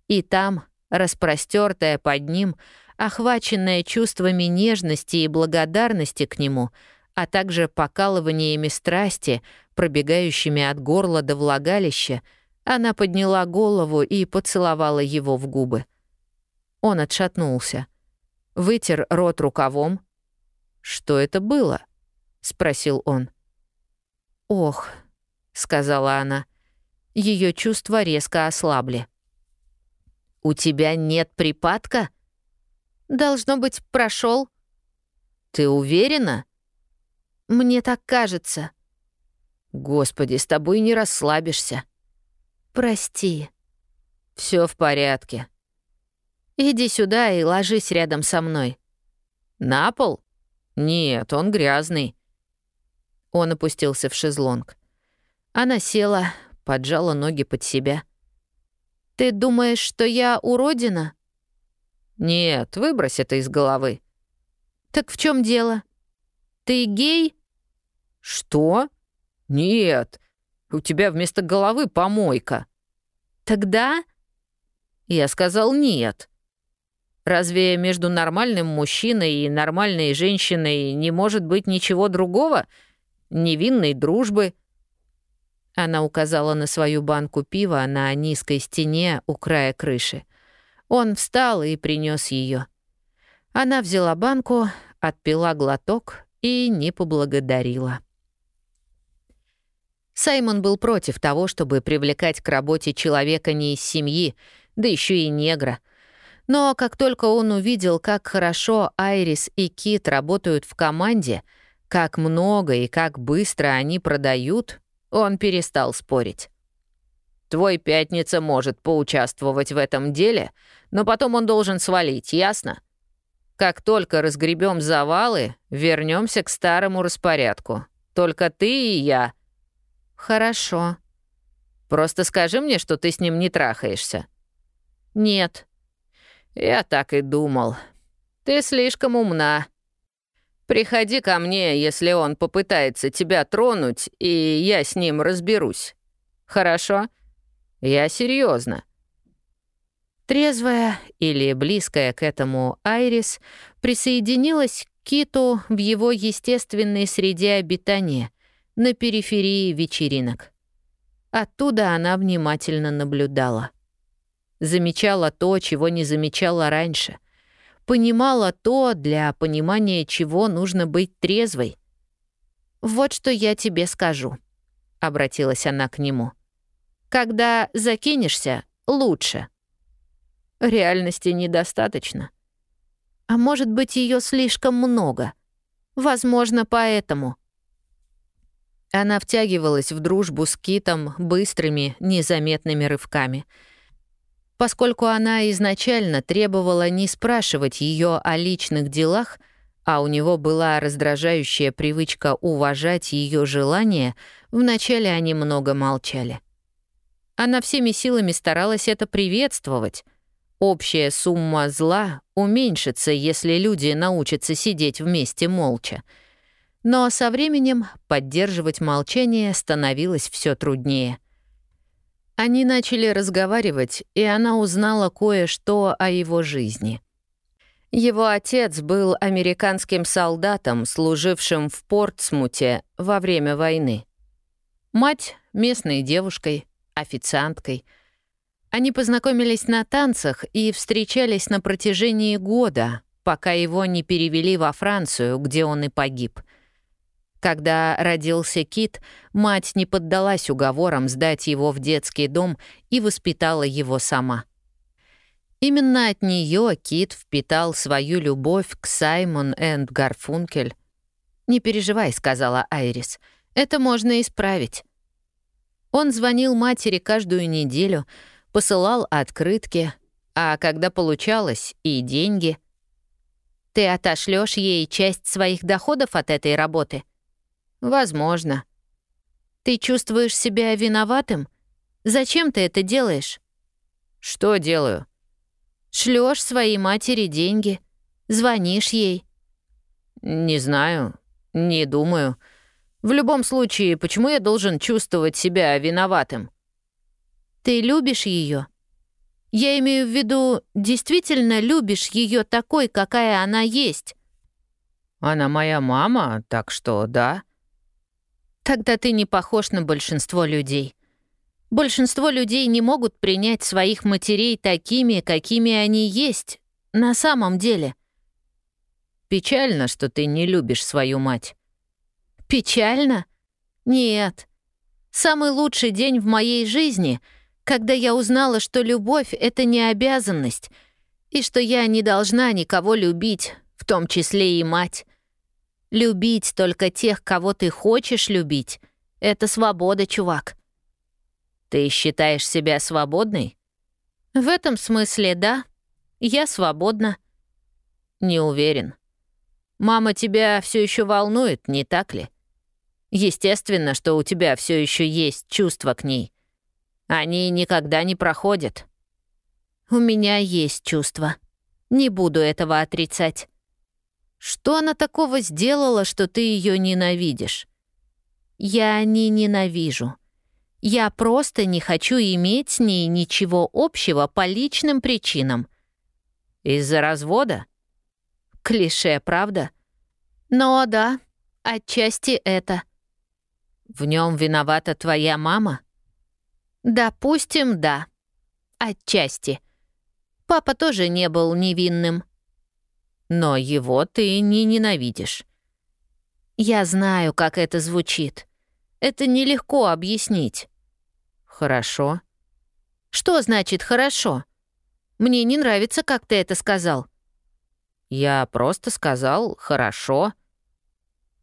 И там, распростертая под ним, охваченная чувствами нежности и благодарности к нему, а также покалываниями страсти, пробегающими от горла до влагалища, она подняла голову и поцеловала его в губы. Он отшатнулся. Вытер рот рукавом. «Что это было?» — спросил он. «Ох», — сказала она. Ее чувства резко ослабли. «У тебя нет припадка?» «Должно быть, прошел. «Ты уверена?» «Мне так кажется». «Господи, с тобой не расслабишься». «Прости». Все в порядке. Иди сюда и ложись рядом со мной». «На пол?» «Нет, он грязный». Он опустился в шезлонг. Она села, поджала ноги под себя. «Ты думаешь, что я уродина?» «Нет, выбрось это из головы». «Так в чем дело? Ты гей?» «Что? Нет, у тебя вместо головы помойка». «Тогда?» Я сказал «нет». Разве между нормальным мужчиной и нормальной женщиной не может быть ничего другого? Невинной дружбы, она указала на свою банку пива на низкой стене у края крыши. Он встал и принес ее. Она взяла банку, отпила глоток и не поблагодарила. Саймон был против того, чтобы привлекать к работе человека не из семьи, да еще и негра. Но как только он увидел, как хорошо Айрис и Кит работают в команде, как много и как быстро они продают, он перестал спорить. «Твой пятница может поучаствовать в этом деле, но потом он должен свалить, ясно? Как только разгребем завалы, вернемся к старому распорядку. Только ты и я». «Хорошо». «Просто скажи мне, что ты с ним не трахаешься». «Нет». «Я так и думал. Ты слишком умна. Приходи ко мне, если он попытается тебя тронуть, и я с ним разберусь. Хорошо? Я серьезно. Трезвая или близкая к этому Айрис присоединилась к Киту в его естественной среде обитания, на периферии вечеринок. Оттуда она внимательно наблюдала. Замечала то, чего не замечала раньше — понимала то, для понимания чего нужно быть трезвой. «Вот что я тебе скажу», — обратилась она к нему. «Когда закинешься, лучше». Реальности недостаточно. А может быть, ее слишком много. Возможно, поэтому. Она втягивалась в дружбу с Китом быстрыми, незаметными рывками — поскольку она изначально требовала не спрашивать ее о личных делах, а у него была раздражающая привычка уважать ее желания, вначале они много молчали. Она всеми силами старалась это приветствовать. Общая сумма зла уменьшится, если люди научатся сидеть вместе молча. Но со временем поддерживать молчание становилось все труднее — Они начали разговаривать, и она узнала кое-что о его жизни. Его отец был американским солдатом, служившим в Портсмуте во время войны. Мать — местной девушкой, официанткой. Они познакомились на танцах и встречались на протяжении года, пока его не перевели во Францию, где он и погиб — когда родился Кит, мать не поддалась уговорам сдать его в детский дом и воспитала его сама. Именно от нее Кит впитал свою любовь к Саймон энд Гарфункель. «Не переживай», — сказала Айрис, — «это можно исправить». Он звонил матери каждую неделю, посылал открытки, а когда получалось, и деньги. «Ты отошлешь ей часть своих доходов от этой работы?» «Возможно». «Ты чувствуешь себя виноватым? Зачем ты это делаешь?» «Что делаю?» Шлешь своей матери деньги, звонишь ей». «Не знаю, не думаю. В любом случае, почему я должен чувствовать себя виноватым?» «Ты любишь ее? Я имею в виду, действительно любишь ее такой, какая она есть?» «Она моя мама, так что да». Тогда ты не похож на большинство людей. Большинство людей не могут принять своих матерей такими, какими они есть, на самом деле. Печально, что ты не любишь свою мать. Печально? Нет. Самый лучший день в моей жизни, когда я узнала, что любовь — это не обязанность, и что я не должна никого любить, в том числе и мать. Любить только тех, кого ты хочешь любить — это свобода, чувак. Ты считаешь себя свободной? В этом смысле, да. Я свободна. Не уверен. Мама тебя все еще волнует, не так ли? Естественно, что у тебя все еще есть чувства к ней. Они никогда не проходят. У меня есть чувства. Не буду этого отрицать. Что она такого сделала, что ты ее ненавидишь? Я не ненавижу. Я просто не хочу иметь с ней ничего общего по личным причинам. Из-за развода? Клише, правда? Но да, отчасти это. В нем виновата твоя мама? Допустим, да. Отчасти. Папа тоже не был невинным. Но его ты не ненавидишь. Я знаю, как это звучит. Это нелегко объяснить. Хорошо. Что значит «хорошо»? Мне не нравится, как ты это сказал. Я просто сказал «хорошо».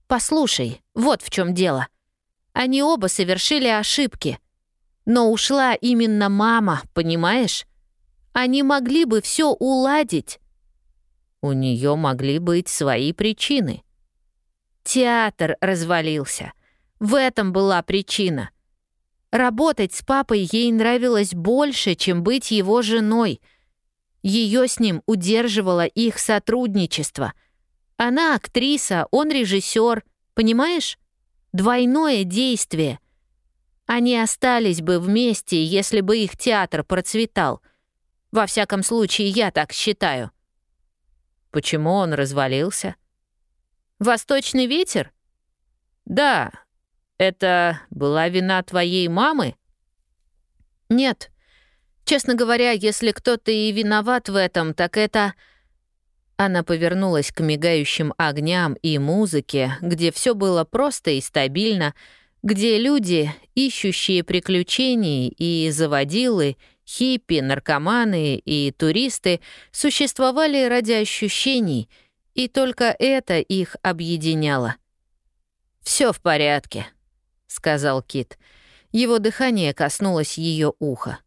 Послушай, вот в чем дело. Они оба совершили ошибки. Но ушла именно мама, понимаешь? Они могли бы все уладить. У нее могли быть свои причины. Театр развалился. В этом была причина. Работать с папой ей нравилось больше, чем быть его женой. Ее с ним удерживало их сотрудничество. Она актриса, он режиссер, понимаешь? Двойное действие. Они остались бы вместе, если бы их театр процветал. Во всяком случае, я так считаю. Почему он развалился? Восточный ветер? Да. Это была вина твоей мамы? Нет. Честно говоря, если кто-то и виноват в этом, так это... Она повернулась к мигающим огням и музыке, где все было просто и стабильно, где люди, ищущие приключений и заводилы, Хиппи, наркоманы и туристы существовали ради ощущений, и только это их объединяло. Все в порядке», — сказал Кит. Его дыхание коснулось ее уха.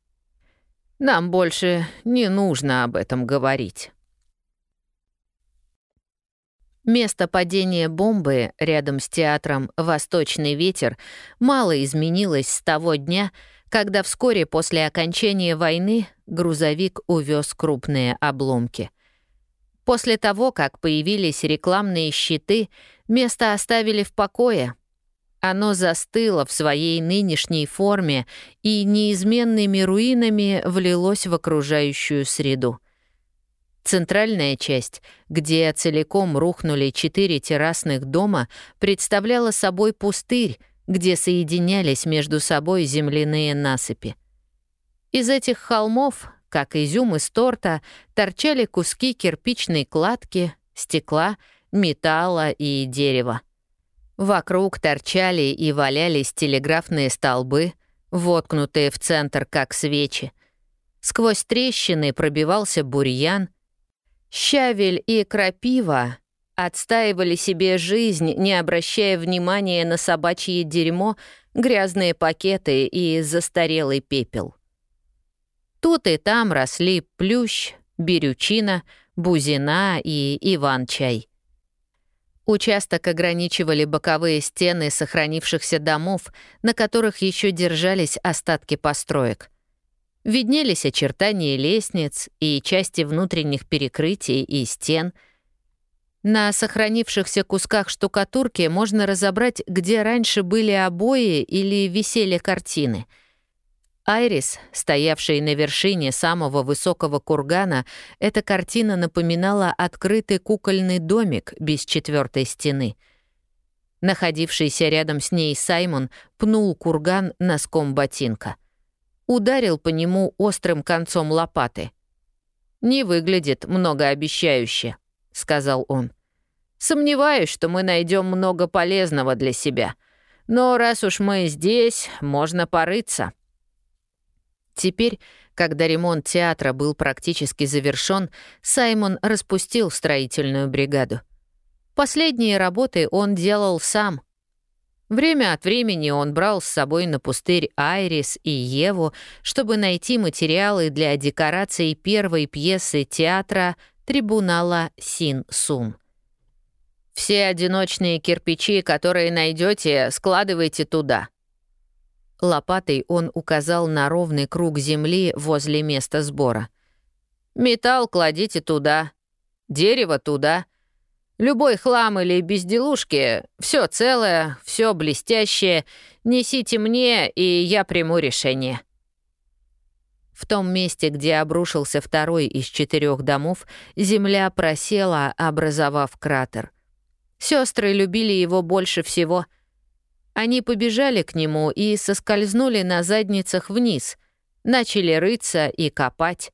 «Нам больше не нужно об этом говорить». Место падения бомбы рядом с театром «Восточный ветер» мало изменилось с того дня, когда вскоре после окончания войны грузовик увез крупные обломки. После того, как появились рекламные щиты, место оставили в покое. Оно застыло в своей нынешней форме и неизменными руинами влилось в окружающую среду. Центральная часть, где целиком рухнули четыре террасных дома, представляла собой пустырь, где соединялись между собой земляные насыпи. Из этих холмов, как изюм из торта, торчали куски кирпичной кладки, стекла, металла и дерева. Вокруг торчали и валялись телеграфные столбы, воткнутые в центр, как свечи. Сквозь трещины пробивался бурьян. Щавель и крапива отстаивали себе жизнь, не обращая внимания на собачье дерьмо, грязные пакеты и застарелый пепел. Тут и там росли плющ, берючина, бузина и иван-чай. Участок ограничивали боковые стены сохранившихся домов, на которых еще держались остатки построек. Виднелись очертания лестниц и части внутренних перекрытий и стен. На сохранившихся кусках штукатурки можно разобрать, где раньше были обои или висели картины — Айрис, стоявший на вершине самого высокого кургана, эта картина напоминала открытый кукольный домик без четвертой стены. Находившийся рядом с ней Саймон пнул курган носком ботинка. Ударил по нему острым концом лопаты. «Не выглядит многообещающе», — сказал он. «Сомневаюсь, что мы найдем много полезного для себя. Но раз уж мы здесь, можно порыться». Теперь, когда ремонт театра был практически завершен, Саймон распустил строительную бригаду. Последние работы он делал сам. Время от времени он брал с собой на пустырь Айрис и Еву, чтобы найти материалы для декораций первой пьесы театра трибунала Син-Сун. «Все одиночные кирпичи, которые найдете, складывайте туда», Лопатой он указал на ровный круг земли возле места сбора. «Металл кладите туда, дерево туда. Любой хлам или безделушки, все целое, все блестящее, несите мне, и я приму решение». В том месте, где обрушился второй из четырех домов, земля просела, образовав кратер. Сестры любили его больше всего — они побежали к нему и соскользнули на задницах вниз, начали рыться и копать.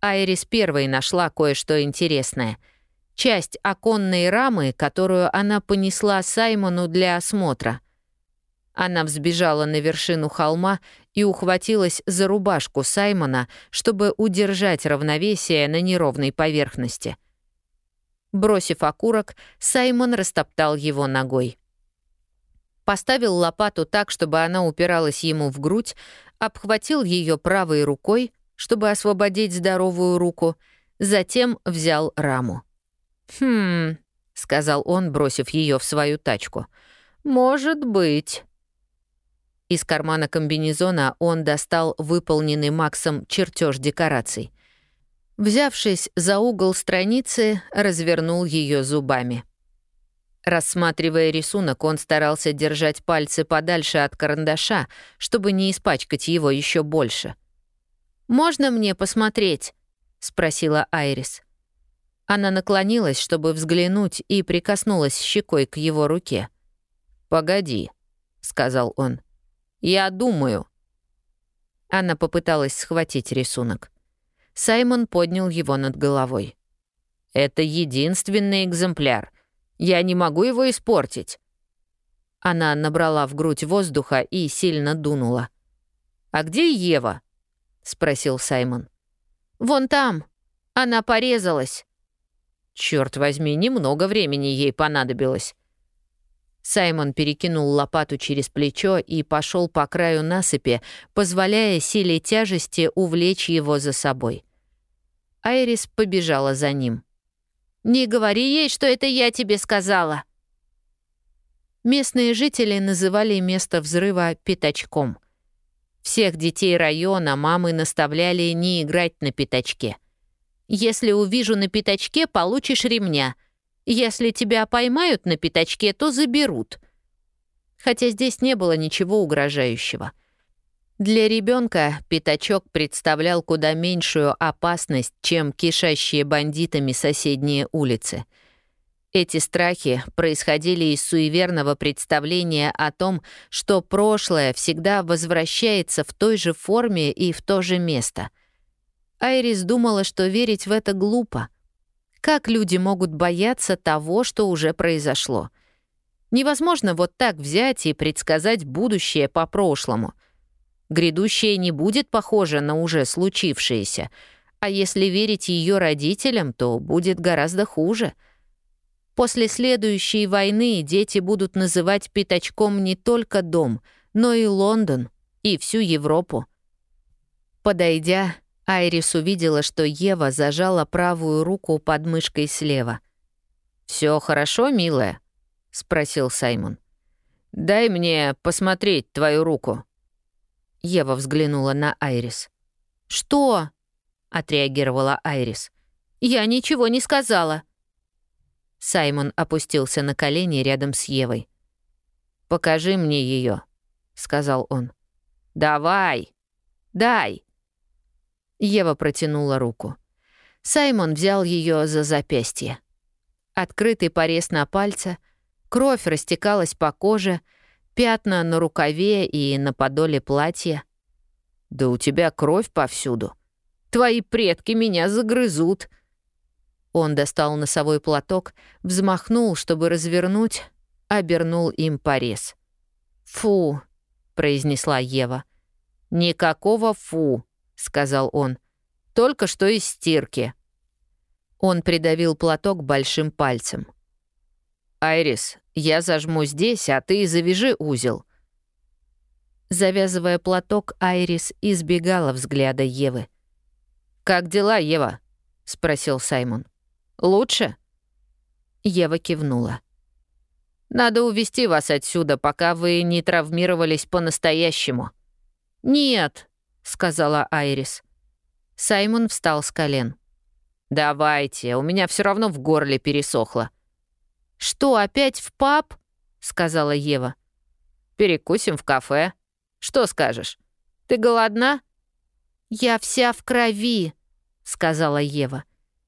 Айрис первой нашла кое-что интересное. Часть оконной рамы, которую она понесла Саймону для осмотра. Она взбежала на вершину холма и ухватилась за рубашку Саймона, чтобы удержать равновесие на неровной поверхности. Бросив окурок, Саймон растоптал его ногой поставил лопату так, чтобы она упиралась ему в грудь, обхватил ее правой рукой, чтобы освободить здоровую руку, затем взял раму. «Хм», — сказал он, бросив ее в свою тачку. «Может быть». Из кармана комбинезона он достал выполненный Максом чертеж декораций. Взявшись за угол страницы, развернул ее зубами. Рассматривая рисунок, он старался держать пальцы подальше от карандаша, чтобы не испачкать его еще больше. «Можно мне посмотреть?» — спросила Айрис. Она наклонилась, чтобы взглянуть, и прикоснулась щекой к его руке. «Погоди», — сказал он. «Я думаю». Она попыталась схватить рисунок. Саймон поднял его над головой. «Это единственный экземпляр. Я не могу его испортить». Она набрала в грудь воздуха и сильно дунула. «А где Ева?» — спросил Саймон. «Вон там. Она порезалась». Черт возьми, немного времени ей понадобилось. Саймон перекинул лопату через плечо и пошел по краю насыпи, позволяя силе тяжести увлечь его за собой. Айрис побежала за ним. Не говори ей, что это я тебе сказала!» Местные жители называли место взрыва «пятачком». Всех детей района мамы наставляли не играть на пятачке. «Если увижу на пятачке, получишь ремня. Если тебя поймают на пятачке, то заберут». хотя здесь не было ничего угрожающего. Для ребенка пятачок представлял куда меньшую опасность, чем кишащие бандитами соседние улицы. Эти страхи происходили из суеверного представления о том, что прошлое всегда возвращается в той же форме и в то же место. Айрис думала, что верить в это глупо. Как люди могут бояться того, что уже произошло? Невозможно вот так взять и предсказать будущее по прошлому. Грядущее не будет похоже на уже случившееся, а если верить ее родителям, то будет гораздо хуже. После следующей войны дети будут называть пятачком не только дом, но и Лондон, и всю Европу. Подойдя, Айрис увидела, что Ева зажала правую руку под мышкой слева. Все хорошо, милая?» — спросил Саймон. «Дай мне посмотреть твою руку». Ева взглянула на Айрис. «Что?» — отреагировала Айрис. «Я ничего не сказала». Саймон опустился на колени рядом с Евой. «Покажи мне ее, сказал он. «Давай! Дай!» Ева протянула руку. Саймон взял ее за запястье. Открытый порез на пальце, кровь растекалась по коже, пятна на рукаве и на подоле платья. «Да у тебя кровь повсюду. Твои предки меня загрызут». Он достал носовой платок, взмахнул, чтобы развернуть, обернул им порез. «Фу», — произнесла Ева. «Никакого фу», — сказал он. «Только что из стирки». Он придавил платок большим пальцем. «Айрис, я зажму здесь, а ты завяжи узел». Завязывая платок, Айрис избегала взгляда Евы. «Как дела, Ева?» — спросил Саймон. «Лучше?» Ева кивнула. «Надо увести вас отсюда, пока вы не травмировались по-настоящему». «Нет», сказала Айрис. Саймон встал с колен. «Давайте, у меня все равно в горле пересохло». «Что, опять в паб?» — сказала Ева. «Перекусим в кафе. Что скажешь? Ты голодна?» «Я вся в крови», — сказала Ева.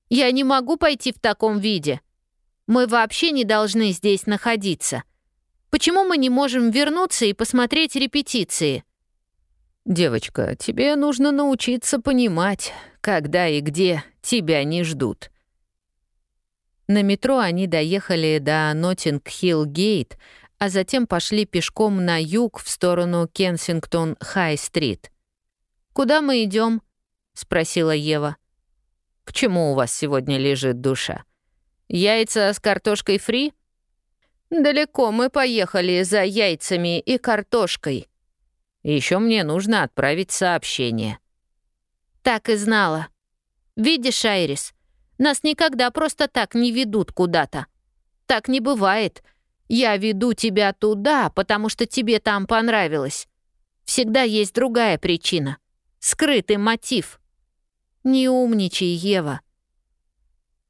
«Я не могу пойти в таком виде. Мы вообще не должны здесь находиться. Почему мы не можем вернуться и посмотреть репетиции?» «Девочка, тебе нужно научиться понимать, когда и где тебя не ждут». На метро они доехали до Ноттинг-Хилл-Гейт, а затем пошли пешком на юг в сторону Кенсингтон-Хай-стрит. «Куда мы идем? спросила Ева. «К чему у вас сегодня лежит душа? Яйца с картошкой фри?» «Далеко мы поехали за яйцами и картошкой», еще мне нужно отправить сообщение». «Так и знала. Видишь, Айрис, нас никогда просто так не ведут куда-то. Так не бывает. Я веду тебя туда, потому что тебе там понравилось. Всегда есть другая причина. Скрытый мотив. Не умничай, Ева».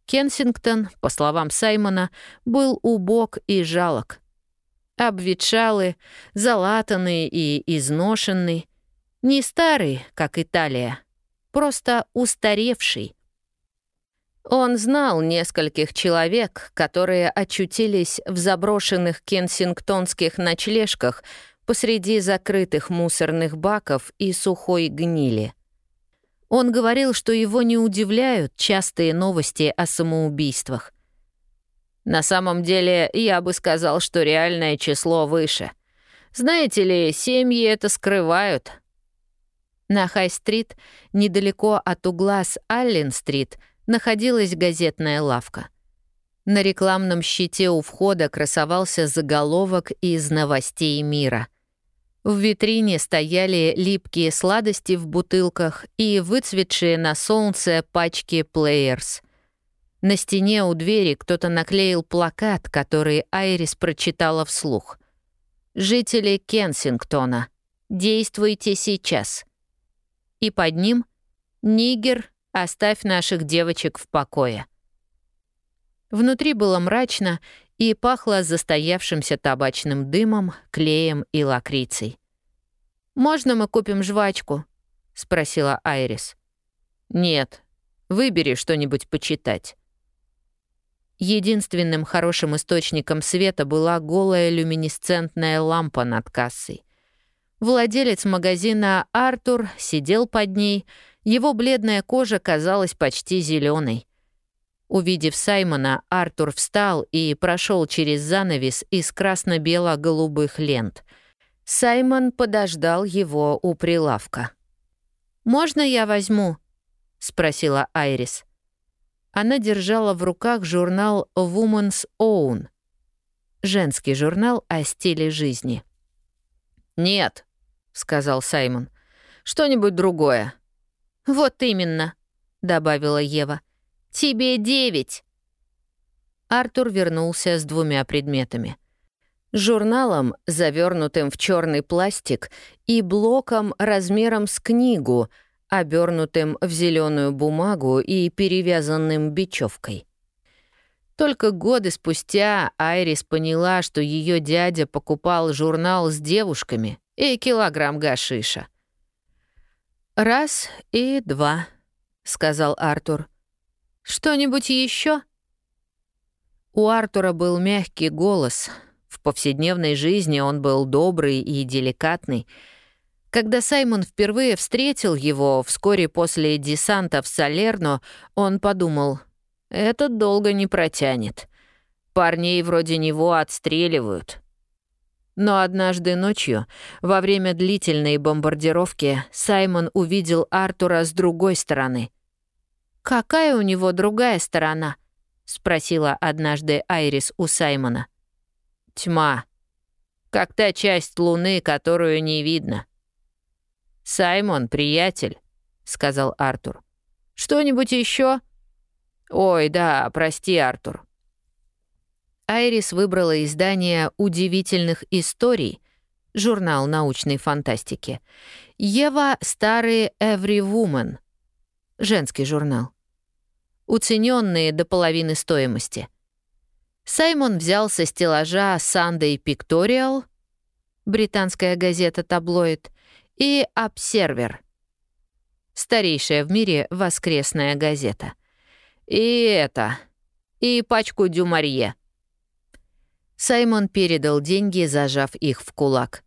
Кенсингтон, по словам Саймона, был убог и жалок обветшалый, залатанный и изношенный. Не старый, как Италия, просто устаревший. Он знал нескольких человек, которые очутились в заброшенных кенсингтонских ночлежках посреди закрытых мусорных баков и сухой гнили. Он говорил, что его не удивляют частые новости о самоубийствах. На самом деле, я бы сказал, что реальное число выше. Знаете ли, семьи это скрывают. На Хай-стрит, недалеко от угла с Аллен-стрит, находилась газетная лавка. На рекламном щите у входа красовался заголовок из новостей мира. В витрине стояли липкие сладости в бутылках и выцветшие на солнце пачки «Плеерс». На стене у двери кто-то наклеил плакат, который Айрис прочитала вслух. «Жители Кенсингтона, действуйте сейчас». И под ним «Нигер, оставь наших девочек в покое». Внутри было мрачно, и пахло застоявшимся табачным дымом, клеем и лакрицей. «Можно мы купим жвачку?» — спросила Айрис. «Нет. Выбери что-нибудь почитать». Единственным хорошим источником света была голая люминесцентная лампа над кассой. Владелец магазина Артур сидел под ней, его бледная кожа казалась почти зеленой. Увидев Саймона, Артур встал и прошел через занавес из красно-бело-голубых лент. Саймон подождал его у прилавка. «Можно я возьму?» — спросила Айрис. Она держала в руках журнал Woman's Own, женский журнал о стиле жизни. «Нет», — сказал Саймон, — «что-нибудь другое». «Вот именно», — добавила Ева. «Тебе девять». Артур вернулся с двумя предметами. Журналом, завернутым в черный пластик, и блоком размером с книгу — обернутым в зеленую бумагу и перевязанным бечевкой. Только годы спустя Айрис поняла, что ее дядя покупал журнал с девушками и килограмм гашиша. «Раз и два», — сказал Артур. «Что-нибудь еще? У Артура был мягкий голос. В повседневной жизни он был добрый и деликатный — когда Саймон впервые встретил его вскоре после десанта в Салерно, он подумал, «Этот долго не протянет. Парней вроде него отстреливают». Но однажды ночью, во время длительной бомбардировки, Саймон увидел Артура с другой стороны. «Какая у него другая сторона?» — спросила однажды Айрис у Саймона. «Тьма. Как та часть Луны, которую не видно. «Саймон, приятель», — сказал Артур. «Что-нибудь еще? «Ой, да, прости, Артур». Айрис выбрала издание «Удивительных историй», журнал научной фантастики. «Ева — старый Every Woman», женский журнал. Уцененные до половины стоимости. Саймон взял со стеллажа Sunday Pictorial, британская газета «Таблоид», и «Обсервер» — старейшая в мире воскресная газета. И это, и пачку «Дюмарье». Саймон передал деньги, зажав их в кулак.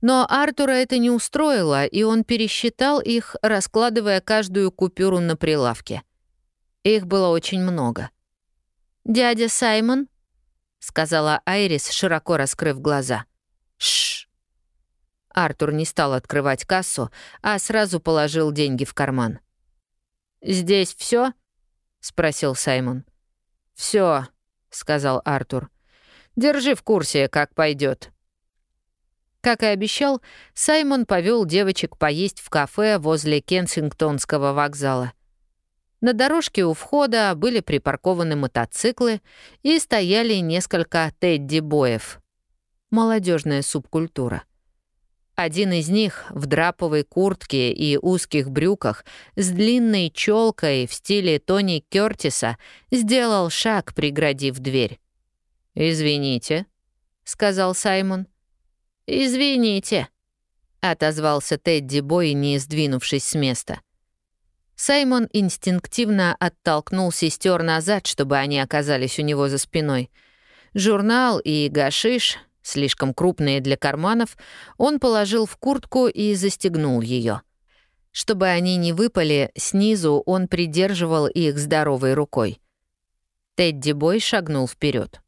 Но Артура это не устроило, и он пересчитал их, раскладывая каждую купюру на прилавке. Их было очень много. «Дядя Саймон?» — сказала Айрис, широко раскрыв глаза. «Шш!» Артур не стал открывать кассу, а сразу положил деньги в карман. «Здесь все? спросил Саймон. Все, сказал Артур. «Держи в курсе, как пойдет. Как и обещал, Саймон повел девочек поесть в кафе возле Кенсингтонского вокзала. На дорожке у входа были припаркованы мотоциклы и стояли несколько тедди-боев. Молодежная субкультура — один из них в драповой куртке и узких брюках с длинной челкой в стиле Тони Кёртиса сделал шаг, преградив дверь. «Извините», — сказал Саймон. «Извините», — отозвался Тедди Бой, не сдвинувшись с места. Саймон инстинктивно оттолкнул сестер назад, чтобы они оказались у него за спиной. Журнал и гашиш слишком крупные для карманов, он положил в куртку и застегнул ее. Чтобы они не выпали, снизу он придерживал их здоровой рукой. Тедди Бой шагнул вперед.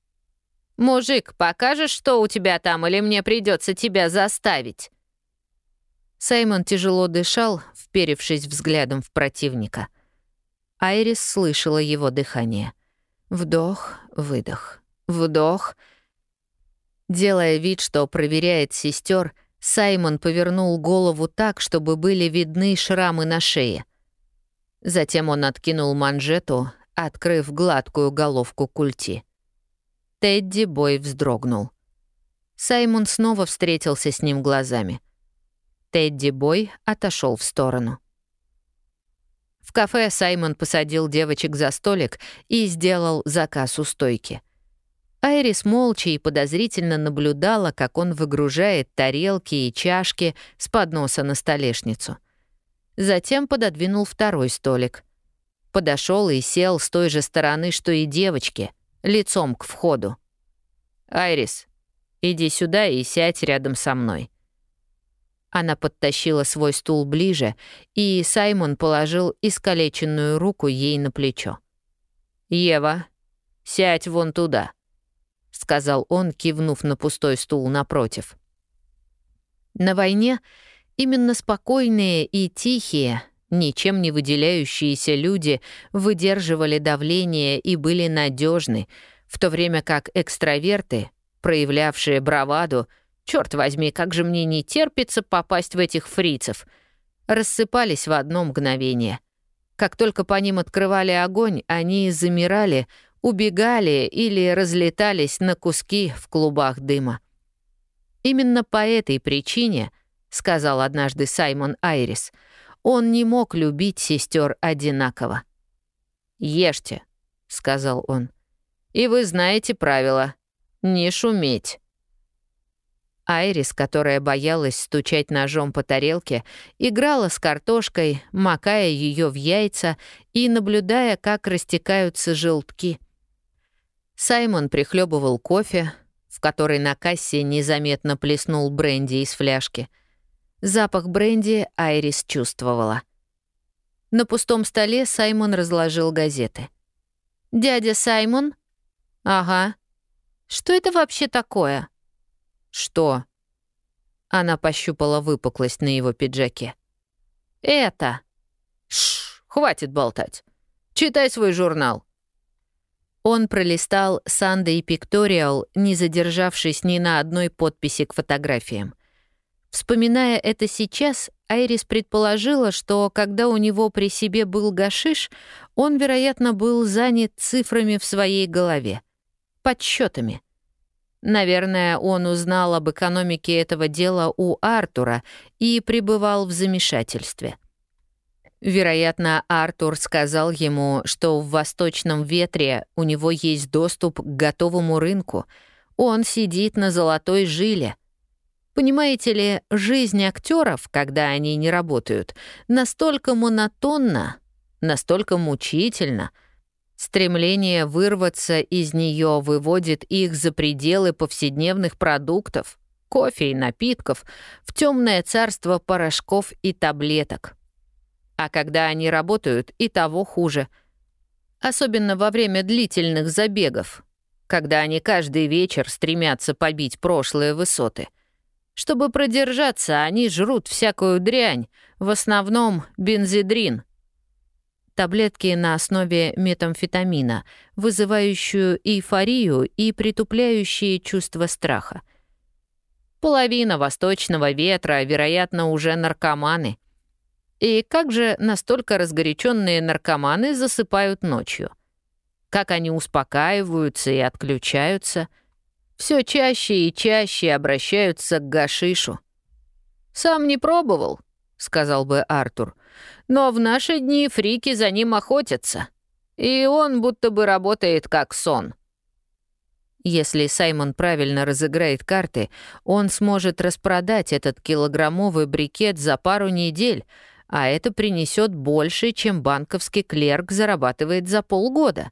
«Мужик, покажешь, что у тебя там, или мне придется тебя заставить?» Саймон тяжело дышал, вперевшись взглядом в противника. Айрис слышала его дыхание. Вдох, выдох, вдох — Делая вид, что проверяет сестер, Саймон повернул голову так, чтобы были видны шрамы на шее. Затем он откинул манжету, открыв гладкую головку культи. Тедди Бой вздрогнул. Саймон снова встретился с ним глазами. Тедди Бой отошел в сторону. В кафе Саймон посадил девочек за столик и сделал заказ у стойки. Айрис молча и подозрительно наблюдала, как он выгружает тарелки и чашки с подноса на столешницу. Затем пододвинул второй столик. Подошел и сел с той же стороны, что и девочки, лицом к входу. «Айрис, иди сюда и сядь рядом со мной». Она подтащила свой стул ближе, и Саймон положил искалеченную руку ей на плечо. «Ева, сядь вон туда», — сказал он, кивнув на пустой стул напротив. На войне именно спокойные и тихие, ничем не выделяющиеся люди выдерживали давление и были надежны, в то время как экстраверты, проявлявшие браваду, черт возьми, как же мне не терпится попасть в этих фрицев, рассыпались в одно мгновение. Как только по ним открывали огонь, они замирали, убегали или разлетались на куски в клубах дыма. Именно по этой причине, сказал однажды Саймон Айрис, он не мог любить сестер одинаково. «Ешьте», — сказал он. «И вы знаете правила. Не шуметь». Айрис, которая боялась стучать ножом по тарелке, играла с картошкой, макая ее в яйца и наблюдая, как растекаются желтки. Саймон прихлебывал кофе, в который на кассе незаметно плеснул бренди из фляжки. Запах бренди Айрис чувствовала. На пустом столе Саймон разложил газеты. «Дядя Саймон?» «Ага. Что это вообще такое?» «Что?» Она пощупала выпуклость на его пиджаке. «Это». «Шш, хватит болтать. Читай свой журнал». Он пролистал Sunday Pictorial, не задержавшись ни на одной подписи к фотографиям. Вспоминая это сейчас, Айрис предположила, что когда у него при себе был гашиш, он, вероятно, был занят цифрами в своей голове, подсчетами. Наверное, он узнал об экономике этого дела у Артура и пребывал в замешательстве. Вероятно, Артур сказал ему, что в «Восточном ветре» у него есть доступ к готовому рынку. Он сидит на золотой жиле. Понимаете ли, жизнь актеров, когда они не работают, настолько монотонна, настолько мучительна — Стремление вырваться из нее выводит их за пределы повседневных продуктов, кофе и напитков, в темное царство порошков и таблеток. А когда они работают, и того хуже. Особенно во время длительных забегов, когда они каждый вечер стремятся побить прошлые высоты. Чтобы продержаться, они жрут всякую дрянь, в основном бензидрин — таблетки на основе метамфетамина, вызывающую эйфорию и притупляющие чувство страха. Половина восточного ветра, вероятно, уже наркоманы. И как же настолько разгоряченные наркоманы засыпают ночью? Как они успокаиваются и отключаются? Все чаще и чаще обращаются к гашишу. «Сам не пробовал», — сказал бы Артур, — но в наши дни фрики за ним охотятся. И он будто бы работает как сон. Если Саймон правильно разыграет карты, он сможет распродать этот килограммовый брикет за пару недель, а это принесет больше, чем банковский клерк зарабатывает за полгода.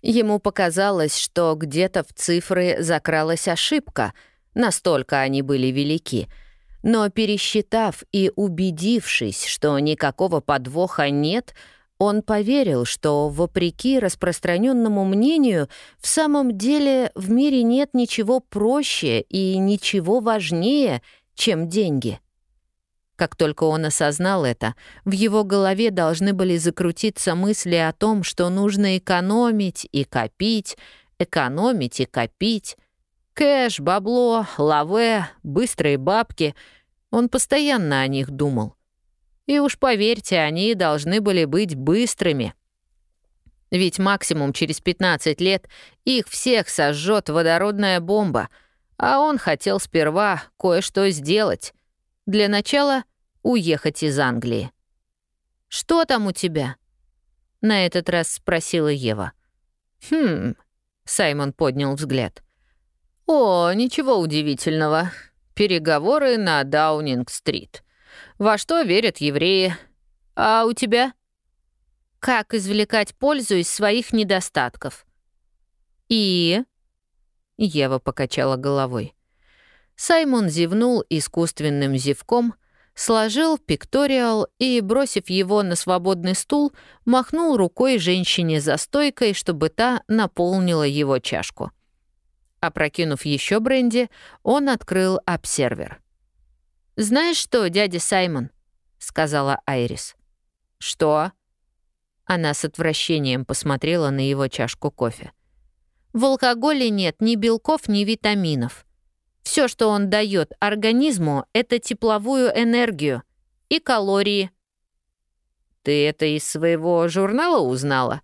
Ему показалось, что где-то в цифры закралась ошибка, настолько они были велики — но пересчитав и убедившись, что никакого подвоха нет, он поверил, что, вопреки распространенному мнению, в самом деле в мире нет ничего проще и ничего важнее, чем деньги. Как только он осознал это, в его голове должны были закрутиться мысли о том, что нужно экономить и копить, экономить и копить, Кэш, бабло, лаве, быстрые бабки. Он постоянно о них думал. И уж поверьте, они должны были быть быстрыми. Ведь максимум через 15 лет их всех сожжет водородная бомба, а он хотел сперва кое-что сделать. Для начала уехать из Англии. «Что там у тебя?» — на этот раз спросила Ева. «Хм, Саймон поднял взгляд. «О, ничего удивительного. Переговоры на Даунинг-стрит. Во что верят евреи? А у тебя?» «Как извлекать пользу из своих недостатков?» «И?» Ева покачала головой. Саймон зевнул искусственным зевком, сложил пикториал и, бросив его на свободный стул, махнул рукой женщине за стойкой, чтобы та наполнила его чашку. Опрокинув еще бренди, он открыл обсервер. «Знаешь что, дядя Саймон?» — сказала Айрис. «Что?» Она с отвращением посмотрела на его чашку кофе. «В алкоголе нет ни белков, ни витаминов. Все, что он дает организму, это тепловую энергию и калории. Ты это из своего журнала узнала?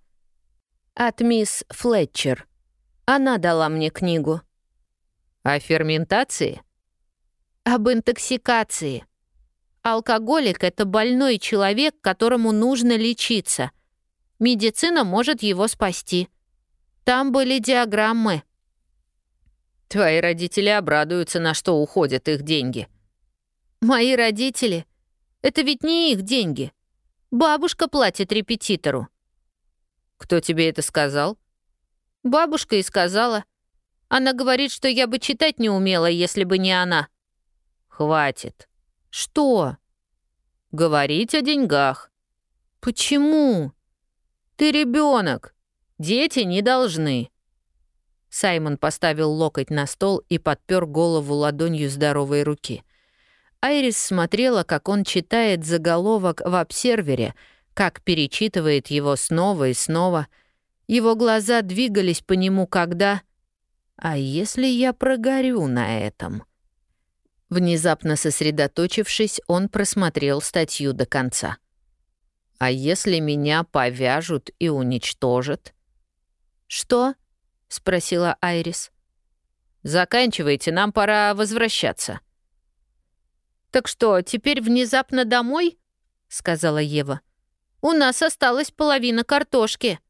От мисс Флетчер. Она дала мне книгу. О ферментации? Об интоксикации. Алкоголик — это больной человек, которому нужно лечиться. Медицина может его спасти. Там были диаграммы — Твои родители обрадуются, на что уходят их деньги. Мои родители? Это ведь не их деньги. Бабушка платит репетитору. Кто тебе это сказал? Бабушка и сказала. Она говорит, что я бы читать не умела, если бы не она. Хватит. Что? Говорить о деньгах. Почему? Ты ребенок. Дети не должны. Саймон поставил локоть на стол и подпер голову ладонью здоровой руки. Айрис смотрела, как он читает заголовок в обсервере, как перечитывает его снова и снова. Его глаза двигались по нему, когда... «А если я прогорю на этом?» Внезапно сосредоточившись, он просмотрел статью до конца. «А если меня повяжут и уничтожат?» «Что?» — спросила Айрис. «Заканчивайте, нам пора возвращаться». «Так что, теперь внезапно домой?» — сказала Ева. «У нас осталась половина картошки».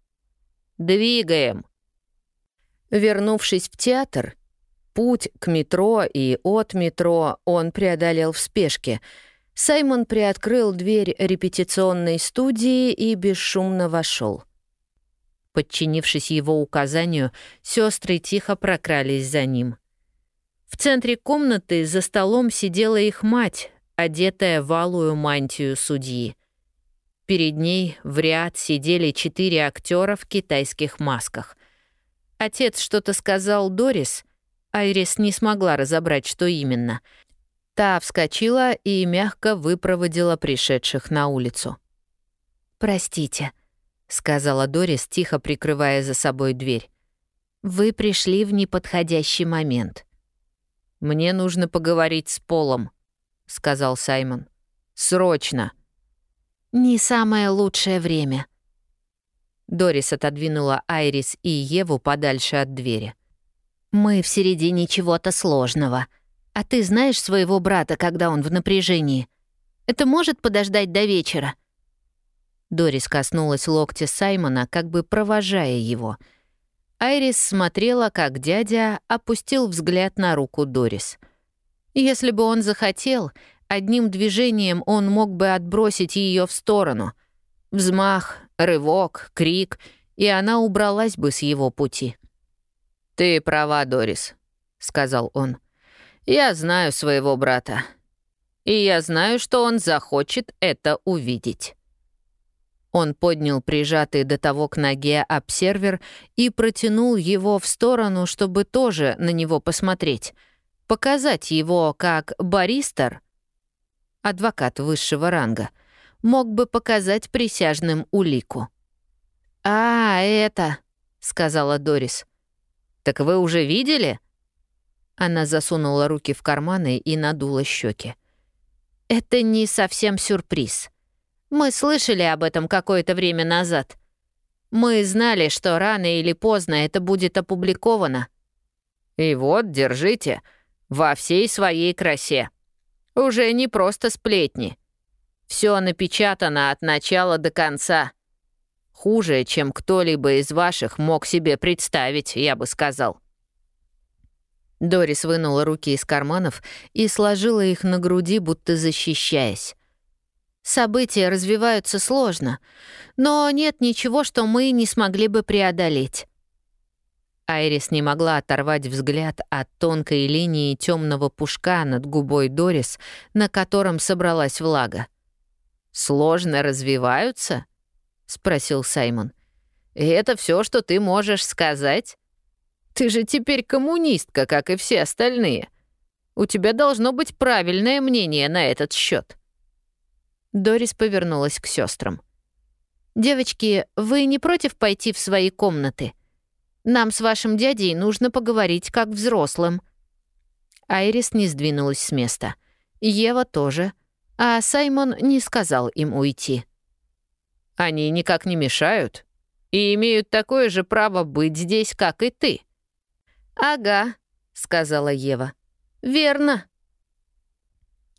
«Двигаем». Вернувшись в театр, путь к метро и от метро он преодолел в спешке. Саймон приоткрыл дверь репетиционной студии и бесшумно вошел. Подчинившись его указанию, сестры тихо прокрались за ним. В центре комнаты за столом сидела их мать, одетая в алую мантию судьи. Перед ней в ряд сидели четыре актера в китайских масках. Отец что-то сказал Дорис, Айрис не смогла разобрать, что именно. Та вскочила и мягко выпроводила пришедших на улицу. «Простите», — сказала Дорис, тихо прикрывая за собой дверь. «Вы пришли в неподходящий момент». «Мне нужно поговорить с Полом», — сказал Саймон. «Срочно». «Не самое лучшее время». Дорис отодвинула Айрис и Еву подальше от двери. «Мы в середине чего-то сложного. А ты знаешь своего брата, когда он в напряжении? Это может подождать до вечера?» Дорис коснулась локтя Саймона, как бы провожая его. Айрис смотрела, как дядя опустил взгляд на руку Дорис. Если бы он захотел, одним движением он мог бы отбросить ее в сторону. Взмах, рывок, крик, и она убралась бы с его пути. «Ты права, Дорис», — сказал он. «Я знаю своего брата. И я знаю, что он захочет это увидеть». Он поднял прижатый до того к ноге обсервер и протянул его в сторону, чтобы тоже на него посмотреть. Показать его как баристер, адвокат высшего ранга, мог бы показать присяжным улику. «А, это...» — сказала Дорис. «Так вы уже видели?» Она засунула руки в карманы и надула щеки. «Это не совсем сюрприз». Мы слышали об этом какое-то время назад. Мы знали, что рано или поздно это будет опубликовано. И вот, держите, во всей своей красе. Уже не просто сплетни. Все напечатано от начала до конца. Хуже, чем кто-либо из ваших мог себе представить, я бы сказал». Дорис вынула руки из карманов и сложила их на груди, будто защищаясь. «События развиваются сложно, но нет ничего, что мы не смогли бы преодолеть». Айрис не могла оторвать взгляд от тонкой линии темного пушка над губой Дорис, на котором собралась влага. «Сложно развиваются?» — спросил Саймон. «И это все, что ты можешь сказать?» Ты же теперь коммунистка, как и все остальные. У тебя должно быть правильное мнение на этот счет. Дорис повернулась к сестрам. «Девочки, вы не против пойти в свои комнаты? Нам с вашим дядей нужно поговорить как взрослым». Айрис не сдвинулась с места. Ева тоже. А Саймон не сказал им уйти. «Они никак не мешают и имеют такое же право быть здесь, как и ты», «Ага», — сказала Ева. «Верно».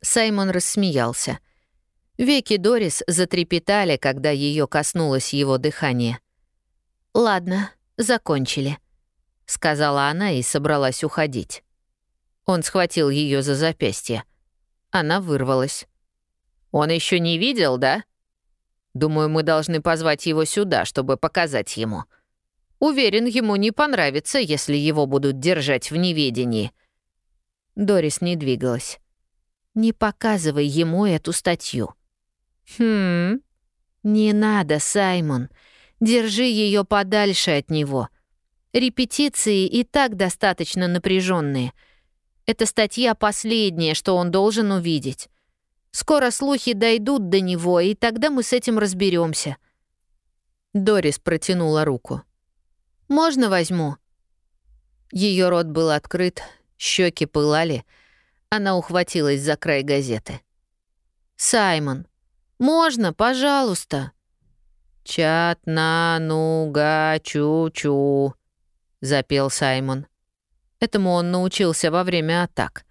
Саймон рассмеялся. Веки Дорис затрепетали, когда ее коснулось его дыхание. «Ладно, закончили», — сказала она и собралась уходить. Он схватил ее за запястье. Она вырвалась. «Он еще не видел, да? Думаю, мы должны позвать его сюда, чтобы показать ему». Уверен, ему не понравится, если его будут держать в неведении». Дорис не двигалась. «Не показывай ему эту статью». «Хм... Не надо, Саймон. Держи ее подальше от него. Репетиции и так достаточно напряженные. Эта статья последняя, что он должен увидеть. Скоро слухи дойдут до него, и тогда мы с этим разберемся. Дорис протянула руку. Можно возьму?» Ее рот был открыт, щеки пылали. Она ухватилась за край газеты. «Саймон, можно, пожалуйста?» «Чат-на-ну-га-чу-чу», — запел Саймон. Этому он научился во время атак.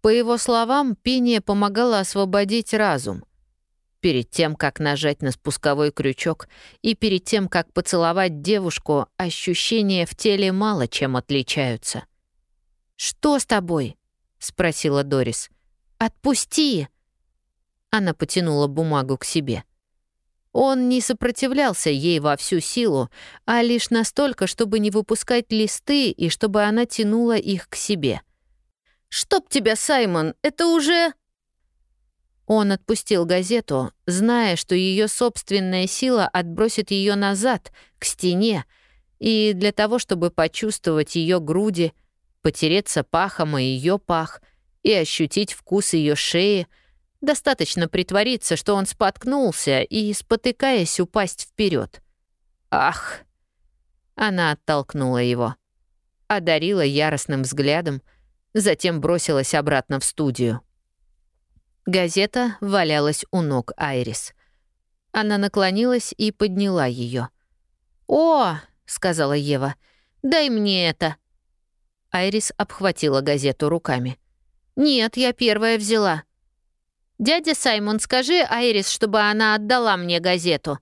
По его словам, пение помогало освободить разум. Перед тем, как нажать на спусковой крючок и перед тем, как поцеловать девушку, ощущения в теле мало чем отличаются. «Что с тобой?» — спросила Дорис. «Отпусти!» Она потянула бумагу к себе. Он не сопротивлялся ей во всю силу, а лишь настолько, чтобы не выпускать листы и чтобы она тянула их к себе. «Чтоб тебя, Саймон, это уже...» Он отпустил газету, зная, что ее собственная сила отбросит ее назад, к стене, и для того, чтобы почувствовать ее груди, потереться пахом о ее пах и ощутить вкус ее шеи, достаточно притвориться, что он споткнулся и, спотыкаясь, упасть вперед. «Ах!» Она оттолкнула его, одарила яростным взглядом, затем бросилась обратно в студию. Газета валялась у ног Айрис. Она наклонилась и подняла ее. «О!» — сказала Ева. «Дай мне это!» Айрис обхватила газету руками. «Нет, я первая взяла». «Дядя Саймон, скажи Айрис, чтобы она отдала мне газету».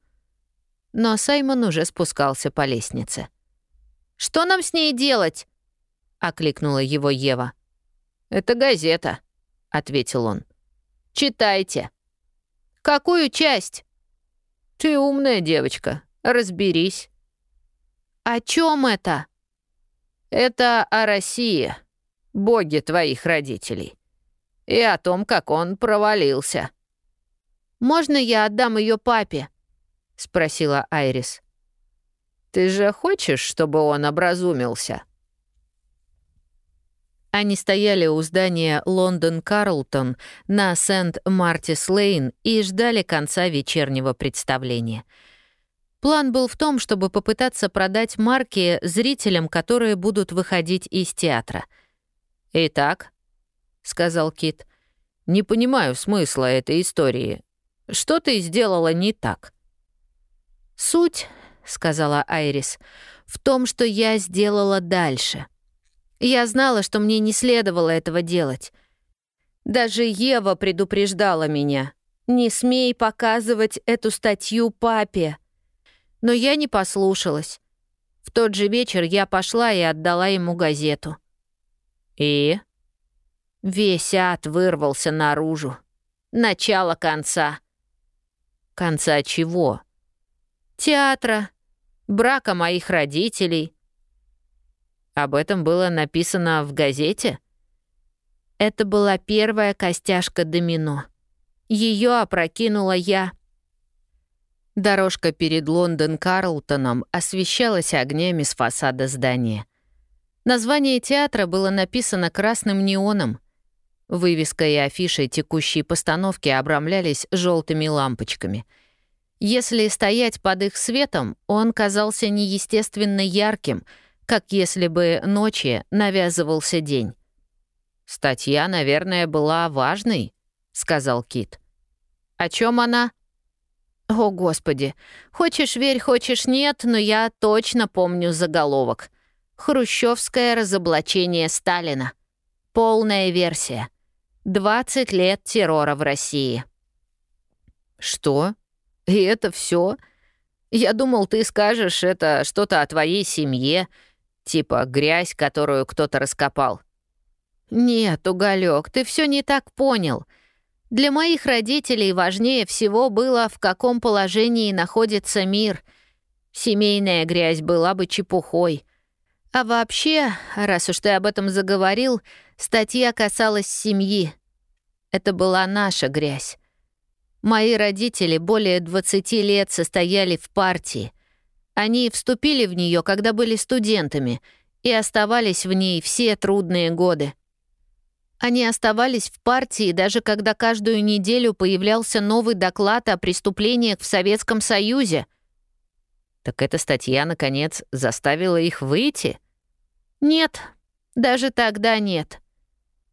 Но Саймон уже спускался по лестнице. «Что нам с ней делать?» — окликнула его Ева. «Это газета», — ответил он. Читайте». «Какую часть?» «Ты умная девочка. Разберись». «О чем это?» «Это о России, боге твоих родителей, и о том, как он провалился». «Можно я отдам ее папе?» — спросила Айрис. «Ты же хочешь, чтобы он образумился?» Они стояли у здания Лондон Карлтон на Сент-Мартис-Лейн и ждали конца вечернего представления. План был в том, чтобы попытаться продать марки зрителям, которые будут выходить из театра. «Итак», — сказал Кит, — «не понимаю смысла этой истории. Что ты сделала не так?» «Суть», — сказала Айрис, — «в том, что я сделала дальше». Я знала, что мне не следовало этого делать. Даже Ева предупреждала меня. «Не смей показывать эту статью папе». Но я не послушалась. В тот же вечер я пошла и отдала ему газету. И? Весь ад вырвался наружу. Начало конца. Конца чего? Театра, брака моих родителей. Об этом было написано в газете? Это была первая костяшка домино. Ее опрокинула я. Дорожка перед Лондон-Карлтоном освещалась огнями с фасада здания. Название театра было написано красным неоном. Вывеска и афиши текущей постановки обрамлялись желтыми лампочками. Если стоять под их светом, он казался неестественно ярким, как если бы ночи навязывался день. «Статья, наверное, была важной», — сказал Кит. «О чем она?» «О, Господи! Хочешь верь, хочешь нет, но я точно помню заголовок. Хрущевское разоблачение Сталина. Полная версия. 20 лет террора в России». «Что? И это все? Я думал, ты скажешь это что-то о твоей семье, типа грязь, которую кто-то раскопал. «Нет, Уголек, ты все не так понял. Для моих родителей важнее всего было, в каком положении находится мир. Семейная грязь была бы чепухой. А вообще, раз уж ты об этом заговорил, статья касалась семьи. Это была наша грязь. Мои родители более 20 лет состояли в партии. Они вступили в нее, когда были студентами, и оставались в ней все трудные годы. Они оставались в партии, даже когда каждую неделю появлялся новый доклад о преступлениях в Советском Союзе. Так эта статья, наконец, заставила их выйти? Нет, даже тогда нет.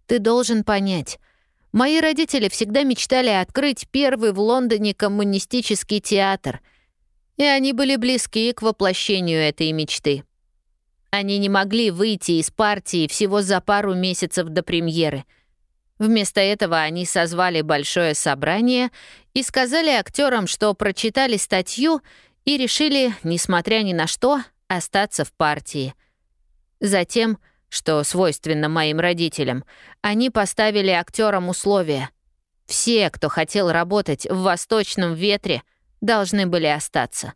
Ты должен понять. Мои родители всегда мечтали открыть первый в Лондоне коммунистический театр, и они были близки к воплощению этой мечты. Они не могли выйти из партии всего за пару месяцев до премьеры. Вместо этого они созвали большое собрание и сказали актерам, что прочитали статью и решили, несмотря ни на что, остаться в партии. Затем, что свойственно моим родителям, они поставили актерам условия. Все, кто хотел работать в «Восточном ветре», должны были остаться.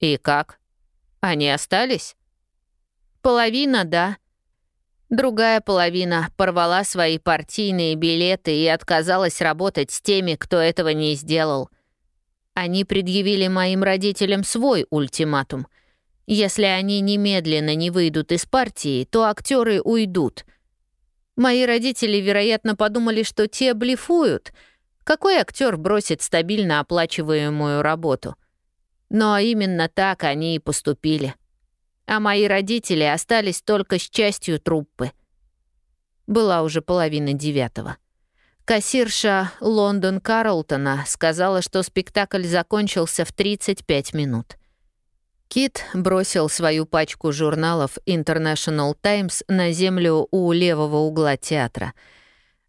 И как? Они остались? Половина — да. Другая половина порвала свои партийные билеты и отказалась работать с теми, кто этого не сделал. Они предъявили моим родителям свой ультиматум. Если они немедленно не выйдут из партии, то актеры уйдут. Мои родители, вероятно, подумали, что те блефуют. Какой актер бросит стабильно оплачиваемую работу? Но именно так они и поступили а мои родители остались только с частью труппы. Была уже половина девятого. Кассирша Лондон Карлтона сказала, что спектакль закончился в 35 минут. Кит бросил свою пачку журналов International Times на землю у левого угла театра —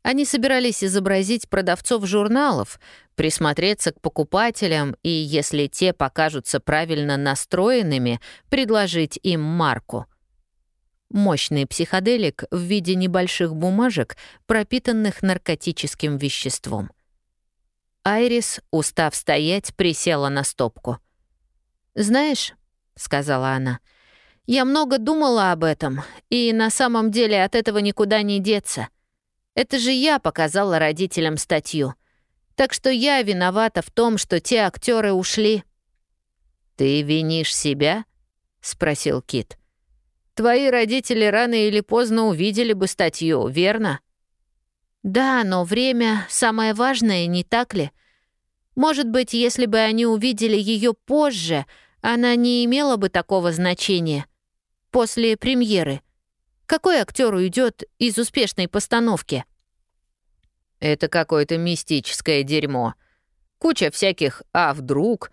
они собирались изобразить продавцов журналов, присмотреться к покупателям и, если те покажутся правильно настроенными, предложить им марку. Мощный психоделик в виде небольших бумажек, пропитанных наркотическим веществом. Айрис, устав стоять, присела на стопку. «Знаешь», — сказала она, — «я много думала об этом, и на самом деле от этого никуда не деться». Это же я показала родителям статью. Так что я виновата в том, что те актеры ушли». «Ты винишь себя?» — спросил Кит. «Твои родители рано или поздно увидели бы статью, верно?» «Да, но время самое важное, не так ли? Может быть, если бы они увидели ее позже, она не имела бы такого значения. После премьеры. Какой актер уйдет из успешной постановки? Это какое-то мистическое дерьмо. Куча всяких «а вдруг?»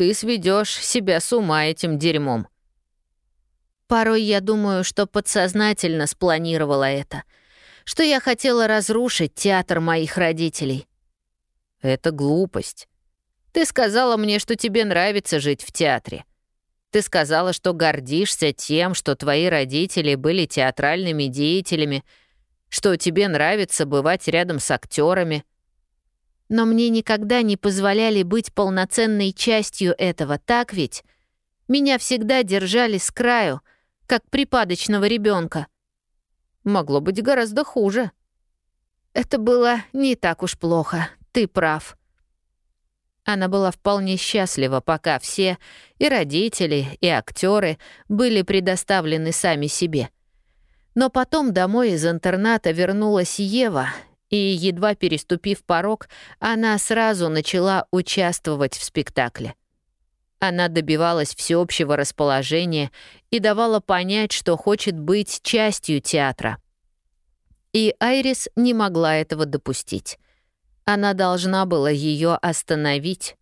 Ты сведешь себя с ума этим дерьмом. Порой я думаю, что подсознательно спланировала это, что я хотела разрушить театр моих родителей. Это глупость. Ты сказала мне, что тебе нравится жить в театре. Ты сказала, что гордишься тем, что твои родители были театральными деятелями, что тебе нравится бывать рядом с актерами. Но мне никогда не позволяли быть полноценной частью этого, так ведь? Меня всегда держали с краю, как припадочного ребенка. Могло быть гораздо хуже. Это было не так уж плохо, ты прав. Она была вполне счастлива, пока все, и родители, и актеры, были предоставлены сами себе. Но потом домой из интерната вернулась Ева, и, едва переступив порог, она сразу начала участвовать в спектакле. Она добивалась всеобщего расположения и давала понять, что хочет быть частью театра. И Айрис не могла этого допустить. Она должна была ее остановить.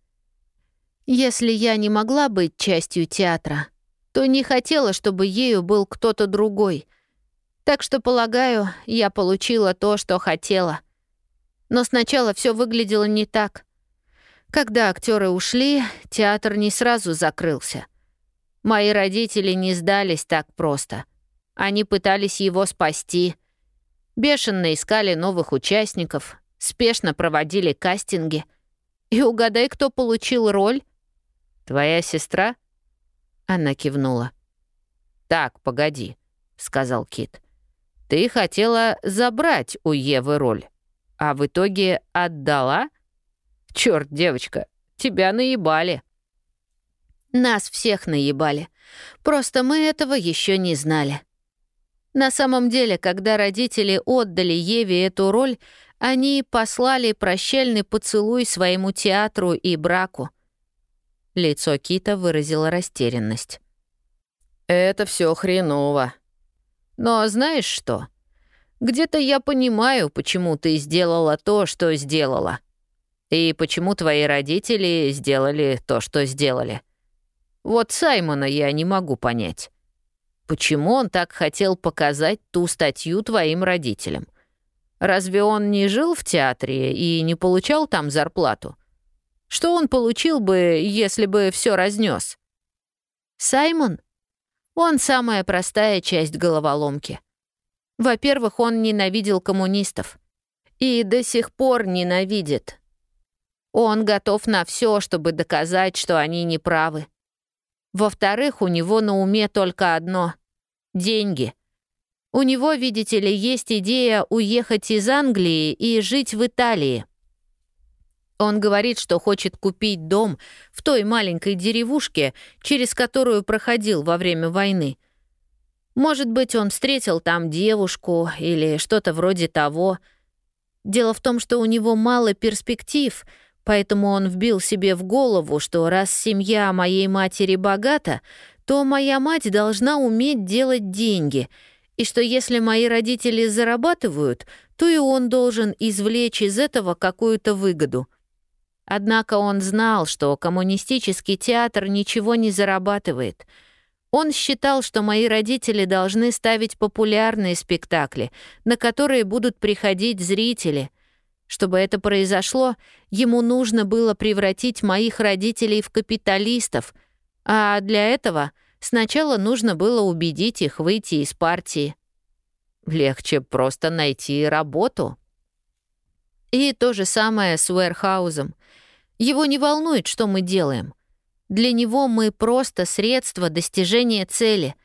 Если я не могла быть частью театра, то не хотела, чтобы ею был кто-то другой. Так что, полагаю, я получила то, что хотела. Но сначала все выглядело не так. Когда актеры ушли, театр не сразу закрылся. Мои родители не сдались так просто. Они пытались его спасти. Бешено искали новых участников, спешно проводили кастинги. И угадай, кто получил роль? Твоя сестра? Она кивнула. Так, погоди, сказал Кит. Ты хотела забрать у Евы роль, а в итоге отдала? Черт, девочка, тебя наебали. Нас всех наебали. Просто мы этого еще не знали. На самом деле, когда родители отдали Еве эту роль, они послали прощальный поцелуй своему театру и браку. Лицо Кита выразило растерянность. «Это все хреново. Но знаешь что? Где-то я понимаю, почему ты сделала то, что сделала. И почему твои родители сделали то, что сделали. Вот Саймона я не могу понять. Почему он так хотел показать ту статью твоим родителям? Разве он не жил в театре и не получал там зарплату? Что он получил бы, если бы все разнес? Саймон? Он самая простая часть головоломки. Во-первых, он ненавидел коммунистов. И до сих пор ненавидит. Он готов на все, чтобы доказать, что они неправы. Во-вторых, у него на уме только одно — деньги — у него, видите ли, есть идея уехать из Англии и жить в Италии. Он говорит, что хочет купить дом в той маленькой деревушке, через которую проходил во время войны. Может быть, он встретил там девушку или что-то вроде того. Дело в том, что у него мало перспектив, поэтому он вбил себе в голову, что раз семья моей матери богата, то моя мать должна уметь делать деньги — и что если мои родители зарабатывают, то и он должен извлечь из этого какую-то выгоду. Однако он знал, что коммунистический театр ничего не зарабатывает. Он считал, что мои родители должны ставить популярные спектакли, на которые будут приходить зрители. Чтобы это произошло, ему нужно было превратить моих родителей в капиталистов, а для этого — Сначала нужно было убедить их выйти из партии. Легче просто найти работу. И то же самое с Уэрхаузом. Его не волнует, что мы делаем. Для него мы просто средство достижения цели.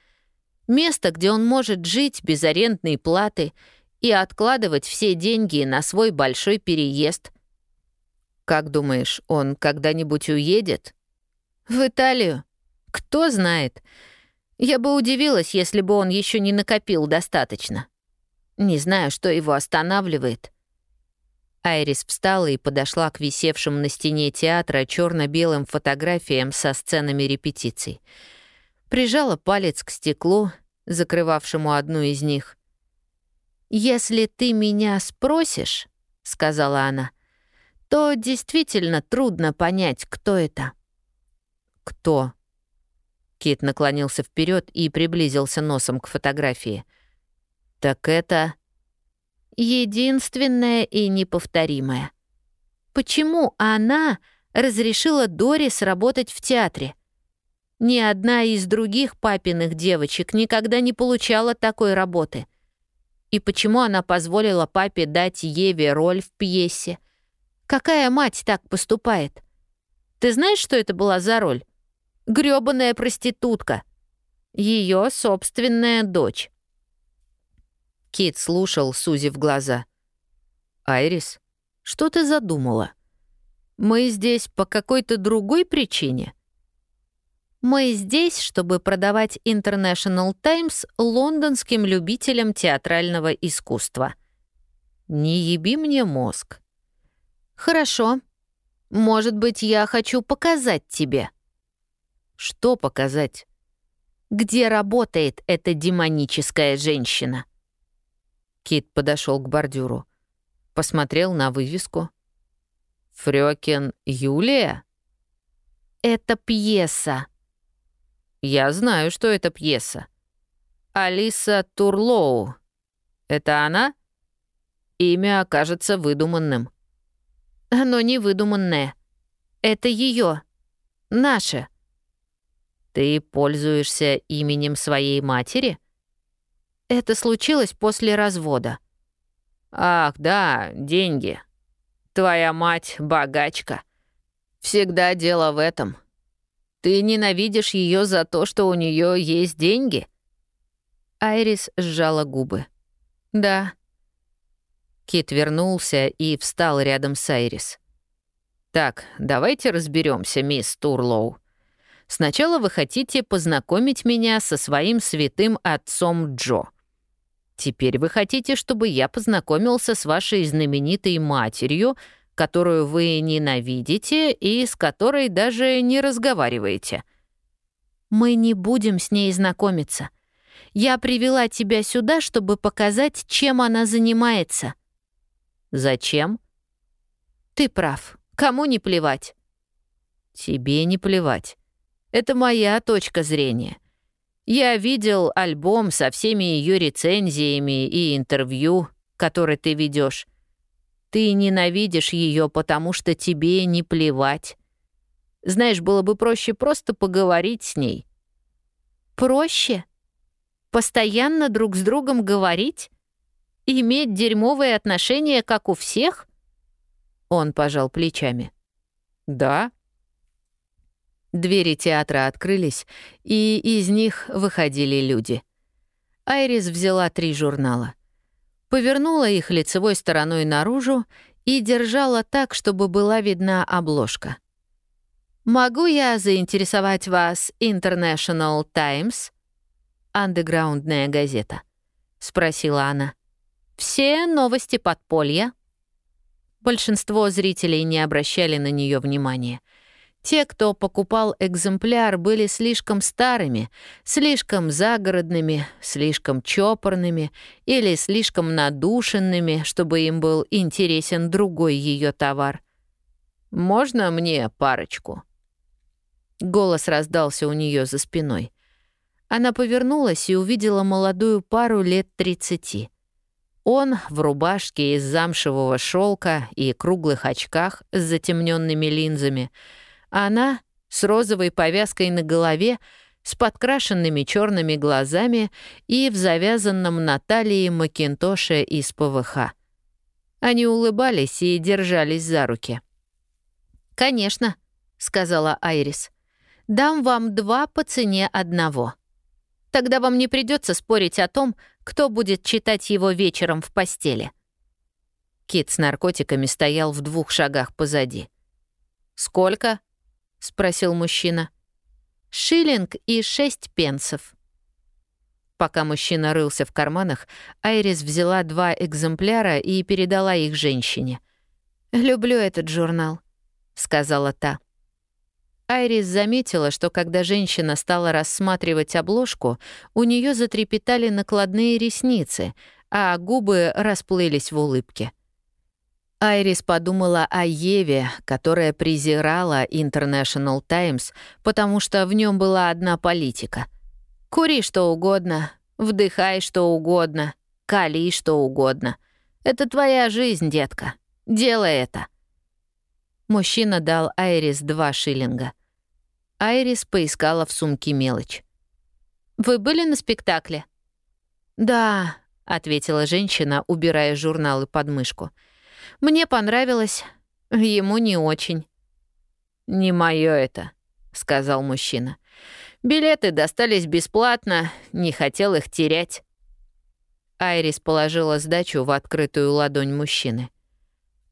Место, где он может жить без арендной платы и откладывать все деньги на свой большой переезд. Как думаешь, он когда-нибудь уедет? В Италию. Кто знает. Я бы удивилась, если бы он еще не накопил достаточно. Не знаю, что его останавливает. Айрис встала и подошла к висевшим на стене театра черно белым фотографиям со сценами репетиций. Прижала палец к стеклу, закрывавшему одну из них. «Если ты меня спросишь», — сказала она, — «то действительно трудно понять, кто это». «Кто?» Кит наклонился вперед и приблизился носом к фотографии. «Так это...» «Единственное и неповторимое. Почему она разрешила Дорис работать в театре. Ни одна из других папиных девочек никогда не получала такой работы. И почему она позволила папе дать Еве роль в пьесе? Какая мать так поступает? Ты знаешь, что это была за роль? Грёбаная проститутка. Ее собственная дочь. Кит слушал, сузив глаза. «Айрис, что ты задумала? Мы здесь по какой-то другой причине?» «Мы здесь, чтобы продавать International Times лондонским любителям театрального искусства». «Не еби мне мозг». «Хорошо. Может быть, я хочу показать тебе». «Что показать?» «Где работает эта демоническая женщина?» Кит подошел к бордюру. Посмотрел на вывеску. «Фрёкин Юлия?» «Это пьеса». «Я знаю, что это пьеса. Алиса Турлоу. Это она?» Имя окажется выдуманным. Оно не выдуманное. Это ее, наше. Ты пользуешься именем своей матери? Это случилось после развода. Ах, да, деньги. Твоя мать богачка. Всегда дело в этом. Ты ненавидишь ее за то, что у нее есть деньги? Айрис сжала губы. Да. Кит вернулся и встал рядом с Айрис. Так, давайте разберемся, мисс Турлоу. Сначала вы хотите познакомить меня со своим святым отцом Джо. Теперь вы хотите, чтобы я познакомился с вашей знаменитой матерью, которую вы ненавидите и с которой даже не разговариваете. Мы не будем с ней знакомиться. Я привела тебя сюда, чтобы показать, чем она занимается. Зачем? Ты прав. Кому не плевать? Тебе не плевать. Это моя точка зрения. Я видел альбом со всеми ее рецензиями и интервью, которые ты ведешь. Ты ненавидишь ее, потому что тебе не плевать. Знаешь, было бы проще просто поговорить с ней. Проще? Постоянно друг с другом говорить? Иметь дерьмовые отношения, как у всех? Он пожал плечами. Да, Двери театра открылись, и из них выходили люди. Айрис взяла три журнала. Повернула их лицевой стороной наружу и держала так, чтобы была видна обложка. «Могу я заинтересовать вас International Times?» «Андеграундная газета», — спросила она. «Все новости подполья?» Большинство зрителей не обращали на нее внимания — те, кто покупал экземпляр, были слишком старыми, слишком загородными, слишком чопорными или слишком надушенными, чтобы им был интересен другой ее товар. «Можно мне парочку?» Голос раздался у нее за спиной. Она повернулась и увидела молодую пару лет тридцати. Он в рубашке из замшевого шелка и круглых очках с затемненными линзами — она с розовой повязкой на голове, с подкрашенными черными глазами и в завязанном на талии макинтоше из ПВХ. Они улыбались и держались за руки. «Конечно», — сказала Айрис. «Дам вам два по цене одного. Тогда вам не придется спорить о том, кто будет читать его вечером в постели». Кит с наркотиками стоял в двух шагах позади. «Сколько?» — спросил мужчина. «Шиллинг и шесть пенсов». Пока мужчина рылся в карманах, Айрис взяла два экземпляра и передала их женщине. «Люблю этот журнал», — сказала та. Айрис заметила, что когда женщина стала рассматривать обложку, у нее затрепетали накладные ресницы, а губы расплылись в улыбке. Айрис подумала о Еве, которая презирала International Times, потому что в нем была одна политика. «Кури что угодно, вдыхай что угодно, кали что угодно. Это твоя жизнь, детка. Делай это». Мужчина дал Айрис два шиллинга. Айрис поискала в сумке мелочь. «Вы были на спектакле?» «Да», — ответила женщина, убирая журналы под мышку. «Мне понравилось. Ему не очень». «Не моё это», — сказал мужчина. «Билеты достались бесплатно, не хотел их терять». Айрис положила сдачу в открытую ладонь мужчины.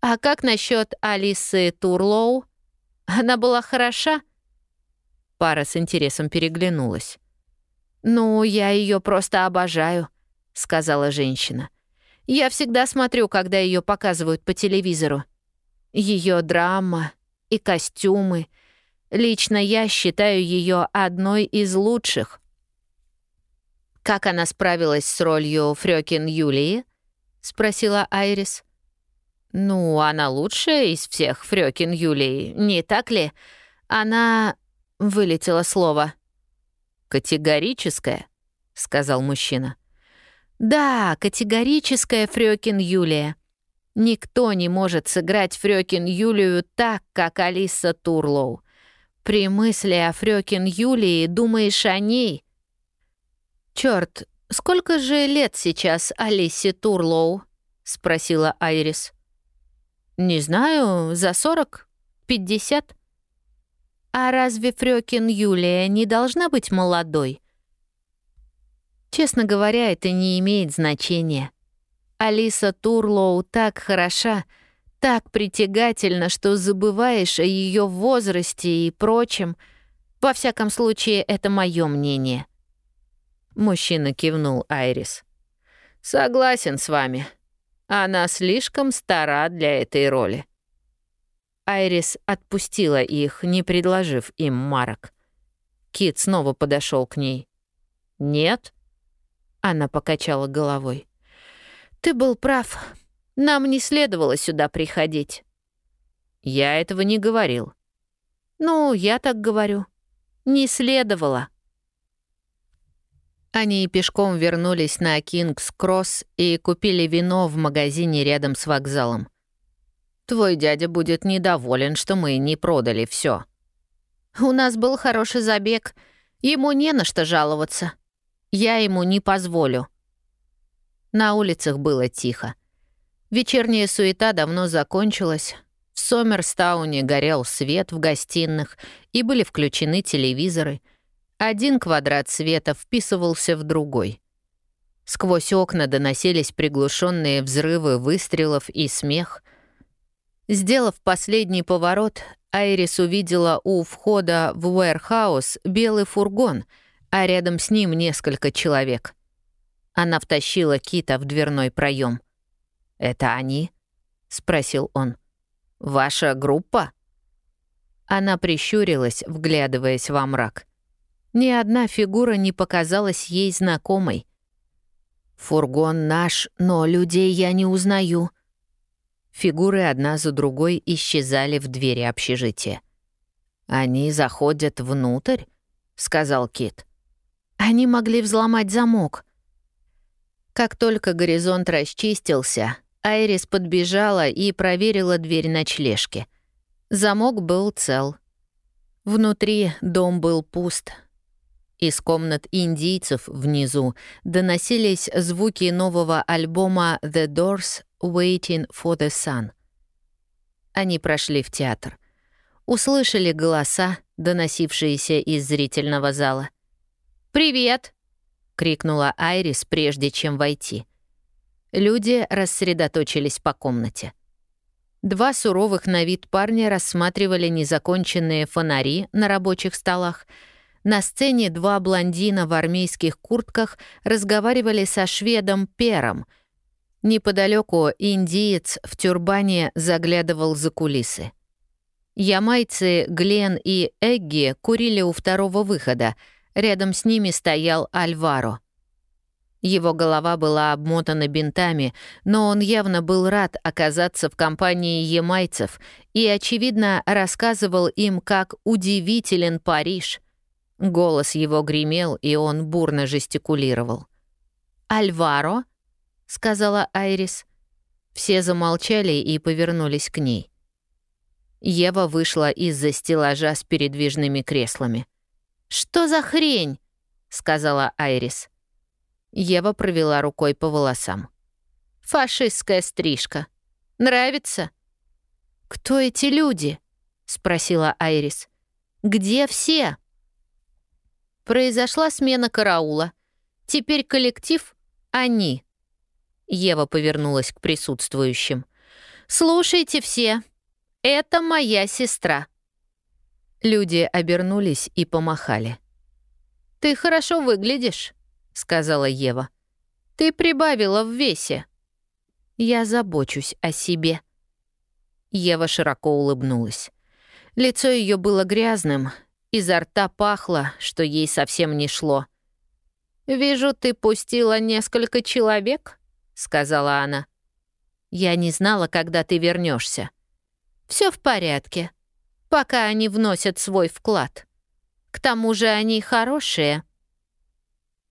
«А как насчет Алисы Турлоу? Она была хороша?» Пара с интересом переглянулась. «Ну, я ее просто обожаю», — сказала женщина. «Я всегда смотрю, когда ее показывают по телевизору. Ее драма и костюмы. Лично я считаю ее одной из лучших». «Как она справилась с ролью Фрёкин Юлии?» — спросила Айрис. «Ну, она лучшая из всех, Фрёкин Юлии, не так ли? Она...» — вылетело слово. «Категорическая», — сказал мужчина. «Да, категорическая Фрёкин Юлия. Никто не может сыграть Фрёкин Юлию так, как Алиса Турлоу. При мысли о Фрёкин Юлии думаешь о ней. Чёрт, сколько же лет сейчас Алисе Турлоу?» — спросила Айрис. «Не знаю, за сорок? Пятьдесят?» «А разве Фрёкин Юлия не должна быть молодой?» Честно говоря, это не имеет значения. Алиса Турлоу так хороша, так притягательна, что забываешь о ее возрасте и прочем. Во всяком случае, это мое мнение. Мужчина кивнул Айрис. «Согласен с вами. Она слишком стара для этой роли. Айрис отпустила их, не предложив им марок. Кит снова подошел к ней. «Нет?» Она покачала головой. «Ты был прав. Нам не следовало сюда приходить». «Я этого не говорил». «Ну, я так говорю. Не следовало». Они пешком вернулись на Кингс-Кросс и купили вино в магазине рядом с вокзалом. «Твой дядя будет недоволен, что мы не продали все. «У нас был хороший забег. Ему не на что жаловаться. Я ему не позволю». На улицах было тихо. Вечерняя суета давно закончилась. В Сомерстауне горел свет в гостиных и были включены телевизоры — один квадрат света вписывался в другой. Сквозь окна доносились приглушенные взрывы выстрелов и смех. Сделав последний поворот, Айрис увидела у входа в Уэрхаус белый фургон, а рядом с ним несколько человек. Она втащила Кита в дверной проем. «Это они?» — спросил он. «Ваша группа?» Она прищурилась, вглядываясь во мрак. Ни одна фигура не показалась ей знакомой. «Фургон наш, но людей я не узнаю». Фигуры одна за другой исчезали в двери общежития. «Они заходят внутрь?» — сказал Кит. «Они могли взломать замок». Как только горизонт расчистился, Айрис подбежала и проверила дверь ночлежки. Замок был цел. Внутри дом был пуст, из комнат индийцев внизу доносились звуки нового альбома The Doors «Waiting for the Sun». Они прошли в театр. Услышали голоса, доносившиеся из зрительного зала. «Привет!» — крикнула Айрис, прежде чем войти. Люди рассредоточились по комнате. Два суровых на вид парня рассматривали незаконченные фонари на рабочих столах — на сцене два блондина в армейских куртках разговаривали со шведом Пером. Неподалеку индиец в тюрбане заглядывал за кулисы. Ямайцы Глен и Эгги курили у второго выхода. Рядом с ними стоял Альваро. Его голова была обмотана бинтами, но он явно был рад оказаться в компании ямайцев и, очевидно, рассказывал им, как удивителен Париж — Голос его гремел, и он бурно жестикулировал. «Альваро?» — сказала Айрис. Все замолчали и повернулись к ней. Ева вышла из-за стеллажа с передвижными креслами. «Что за хрень?» — сказала Айрис. Ева провела рукой по волосам. «Фашистская стрижка. Нравится?» «Кто эти люди?» — спросила Айрис. «Где все?» Произошла смена караула. Теперь коллектив — они. Ева повернулась к присутствующим. «Слушайте все. Это моя сестра». Люди обернулись и помахали. «Ты хорошо выглядишь», — сказала Ева. «Ты прибавила в весе». «Я забочусь о себе». Ева широко улыбнулась. Лицо ее было грязным, изо рта пахло, что ей совсем не шло. «Вижу, ты пустила несколько человек», — сказала она. «Я не знала, когда ты вернешься. Все в порядке, пока они вносят свой вклад. К тому же они хорошие».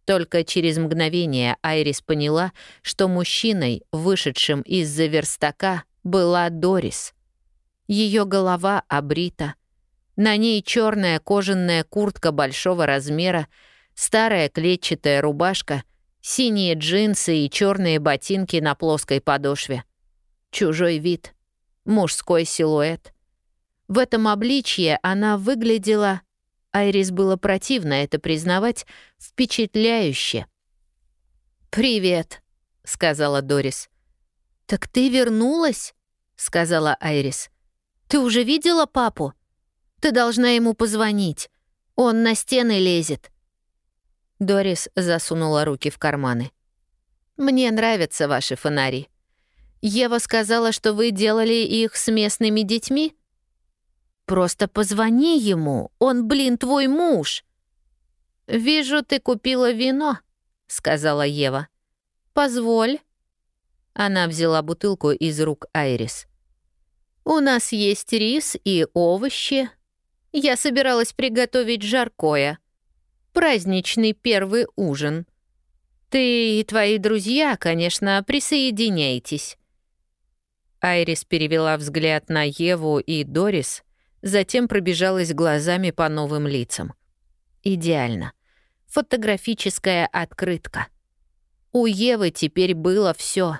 Только через мгновение Айрис поняла, что мужчиной, вышедшим из-за верстака, была Дорис. Ее голова обрита. На ней черная кожаная куртка большого размера, старая клетчатая рубашка, синие джинсы и черные ботинки на плоской подошве. Чужой вид, мужской силуэт. В этом обличье она выглядела Айрис было противно это признавать, впечатляюще. «Привет», — сказала Дорис. «Так ты вернулась?» — сказала Айрис. «Ты уже видела папу? Ты должна ему позвонить. Он на стены лезет». Дорис засунула руки в карманы. «Мне нравятся ваши фонари. Ева сказала, что вы делали их с местными детьми?» Просто позвони ему, он, блин, твой муж». «Вижу, ты купила вино», — сказала Ева. «Позволь». Она взяла бутылку из рук Айрис. «У нас есть рис и овощи. Я собиралась приготовить жаркое. Праздничный первый ужин. Ты и твои друзья, конечно, присоединяйтесь». Айрис перевела взгляд на Еву и Дорис — затем пробежалась глазами по новым лицам. Идеально. Фотографическая открытка. У Евы теперь было все: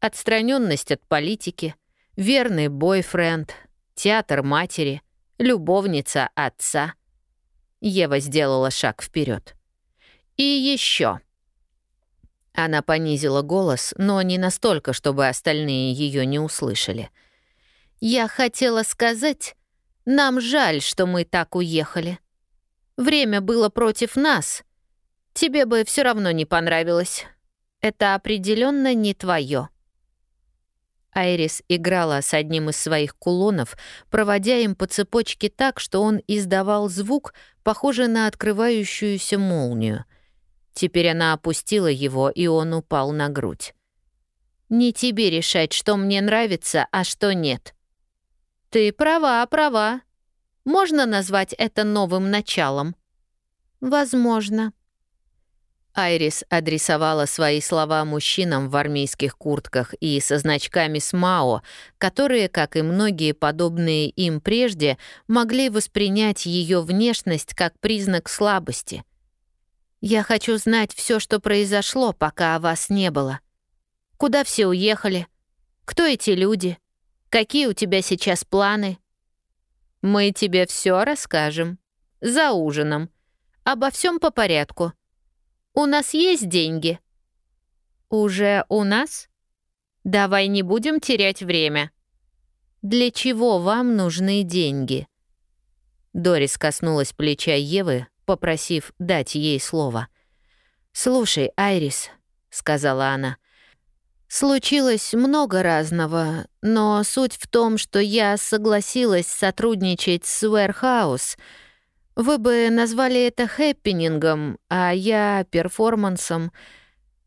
Отстраненность от политики, верный бойфренд, театр матери, любовница отца. Ева сделала шаг вперед. И еще. Она понизила голос, но не настолько, чтобы остальные ее не услышали. «Я хотела сказать, нам жаль, что мы так уехали. Время было против нас. Тебе бы все равно не понравилось. Это определенно не твое. Айрис играла с одним из своих кулонов, проводя им по цепочке так, что он издавал звук, похожий на открывающуюся молнию. Теперь она опустила его, и он упал на грудь. «Не тебе решать, что мне нравится, а что нет», «Ты права, права. Можно назвать это новым началом?» «Возможно». Айрис адресовала свои слова мужчинам в армейских куртках и со значками с МАО, которые, как и многие подобные им прежде, могли воспринять ее внешность как признак слабости. «Я хочу знать все, что произошло, пока вас не было. Куда все уехали? Кто эти люди?» Какие у тебя сейчас планы?» «Мы тебе все расскажем. За ужином. Обо всем по порядку. У нас есть деньги?» «Уже у нас? Давай не будем терять время. Для чего вам нужны деньги?» Дорис коснулась плеча Евы, попросив дать ей слово. «Слушай, Айрис», — сказала она, — Случилось много разного, но суть в том, что я согласилась сотрудничать с Warehouse. Вы бы назвали это хэппинингом, а я — перформансом.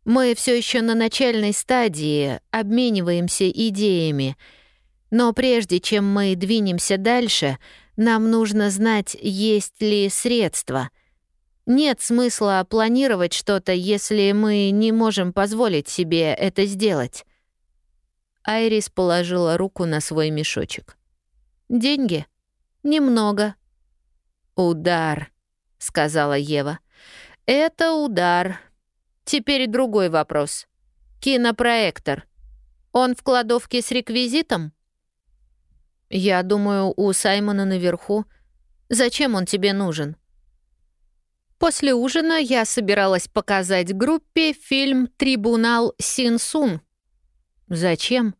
Мы все еще на начальной стадии, обмениваемся идеями. Но прежде чем мы двинемся дальше, нам нужно знать, есть ли средства — нет смысла планировать что-то, если мы не можем позволить себе это сделать. Айрис положила руку на свой мешочек. Деньги? Немного. Удар, сказала Ева. Это удар. Теперь другой вопрос. Кинопроектор. Он в кладовке с реквизитом? Я думаю, у Саймона наверху. Зачем он тебе нужен? После ужина я собиралась показать группе фильм «Трибунал Синсун». Зачем?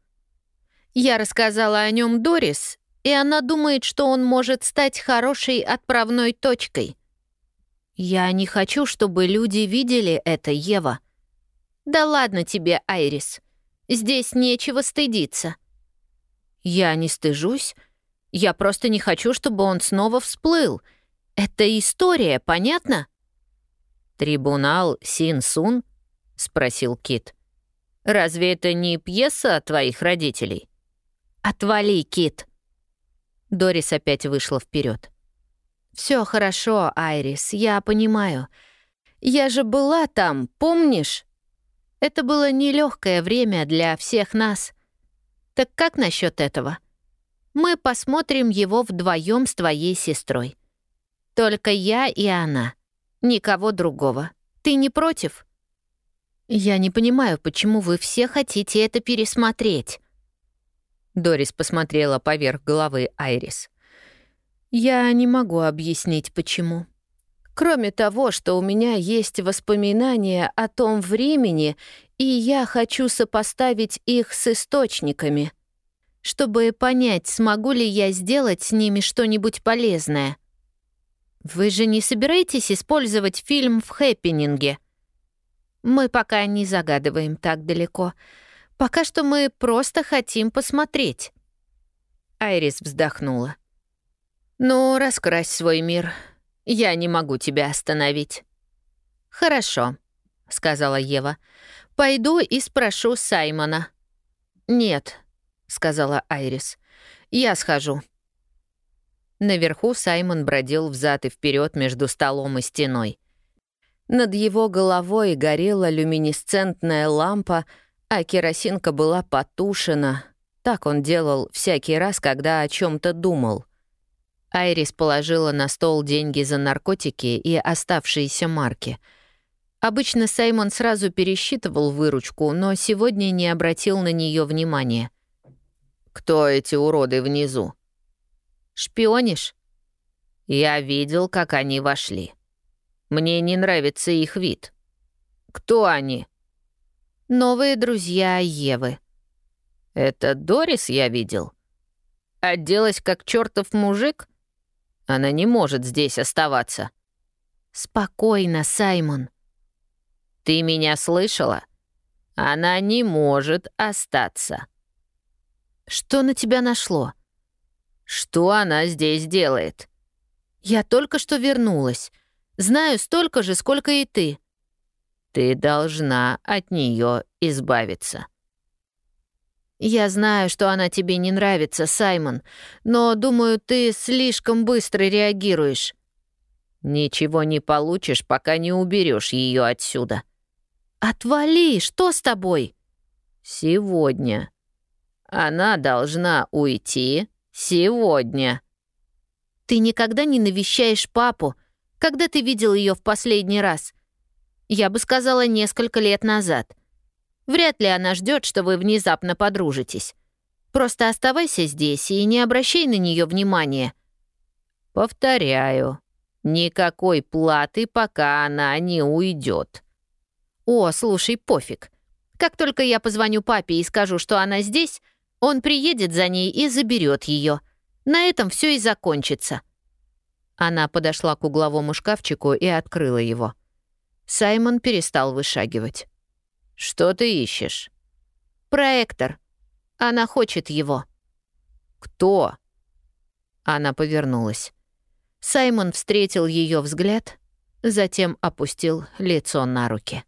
Я рассказала о нем Дорис, и она думает, что он может стать хорошей отправной точкой. Я не хочу, чтобы люди видели это, Ева. Да ладно тебе, Айрис. Здесь нечего стыдиться. Я не стыжусь. Я просто не хочу, чтобы он снова всплыл. Это история, понятно? «Трибунал Син-Сун?» — спросил Кит. «Разве это не пьеса твоих родителей?» «Отвали, Кит!» Дорис опять вышла вперед. Все хорошо, Айрис, я понимаю. Я же была там, помнишь? Это было нелегкое время для всех нас. Так как насчет этого? Мы посмотрим его вдвоем с твоей сестрой. Только я и она. Никого другого. Ты не против? Я не понимаю, почему вы все хотите это пересмотреть. Дорис посмотрела поверх головы Айрис. Я не могу объяснить, почему. Кроме того, что у меня есть воспоминания о том времени, и я хочу сопоставить их с источниками, чтобы понять, смогу ли я сделать с ними что-нибудь полезное. Вы же не собираетесь использовать фильм в хэппининге? Мы пока не загадываем так далеко. Пока что мы просто хотим посмотреть. Айрис вздохнула. «Ну, раскрась свой мир. Я не могу тебя остановить». «Хорошо», — сказала Ева. «Пойду и спрошу Саймона». «Нет», — сказала Айрис. «Я схожу». Наверху Саймон бродил взад и вперед между столом и стеной. Над его головой горела люминесцентная лампа, а керосинка была потушена. Так он делал всякий раз, когда о чем то думал. Айрис положила на стол деньги за наркотики и оставшиеся марки. Обычно Саймон сразу пересчитывал выручку, но сегодня не обратил на нее внимания. «Кто эти уроды внизу?» Шпионишь?» «Я видел, как они вошли. Мне не нравится их вид. Кто они?» «Новые друзья Евы». «Это Дорис я видел? Оделась как чертов мужик? Она не может здесь оставаться». «Спокойно, Саймон». «Ты меня слышала? Она не может остаться». «Что на тебя нашло?» Что она здесь делает? Я только что вернулась. Знаю столько же, сколько и ты. Ты должна от нее избавиться. Я знаю, что она тебе не нравится, Саймон, но думаю, ты слишком быстро реагируешь. Ничего не получишь, пока не уберешь ее отсюда. Отвали, что с тобой? Сегодня. Она должна уйти «Сегодня». «Ты никогда не навещаешь папу. Когда ты видел ее в последний раз?» «Я бы сказала, несколько лет назад. Вряд ли она ждет, что вы внезапно подружитесь. Просто оставайся здесь и не обращай на нее внимания». «Повторяю, никакой платы, пока она не уйдет. «О, слушай, пофиг. Как только я позвоню папе и скажу, что она здесь, он приедет за ней и заберет ее. На этом все и закончится». Она подошла к угловому шкафчику и открыла его. Саймон перестал вышагивать. «Что ты ищешь?» «Проектор. Она хочет его». «Кто?» Она повернулась. Саймон встретил ее взгляд, затем опустил лицо на руки.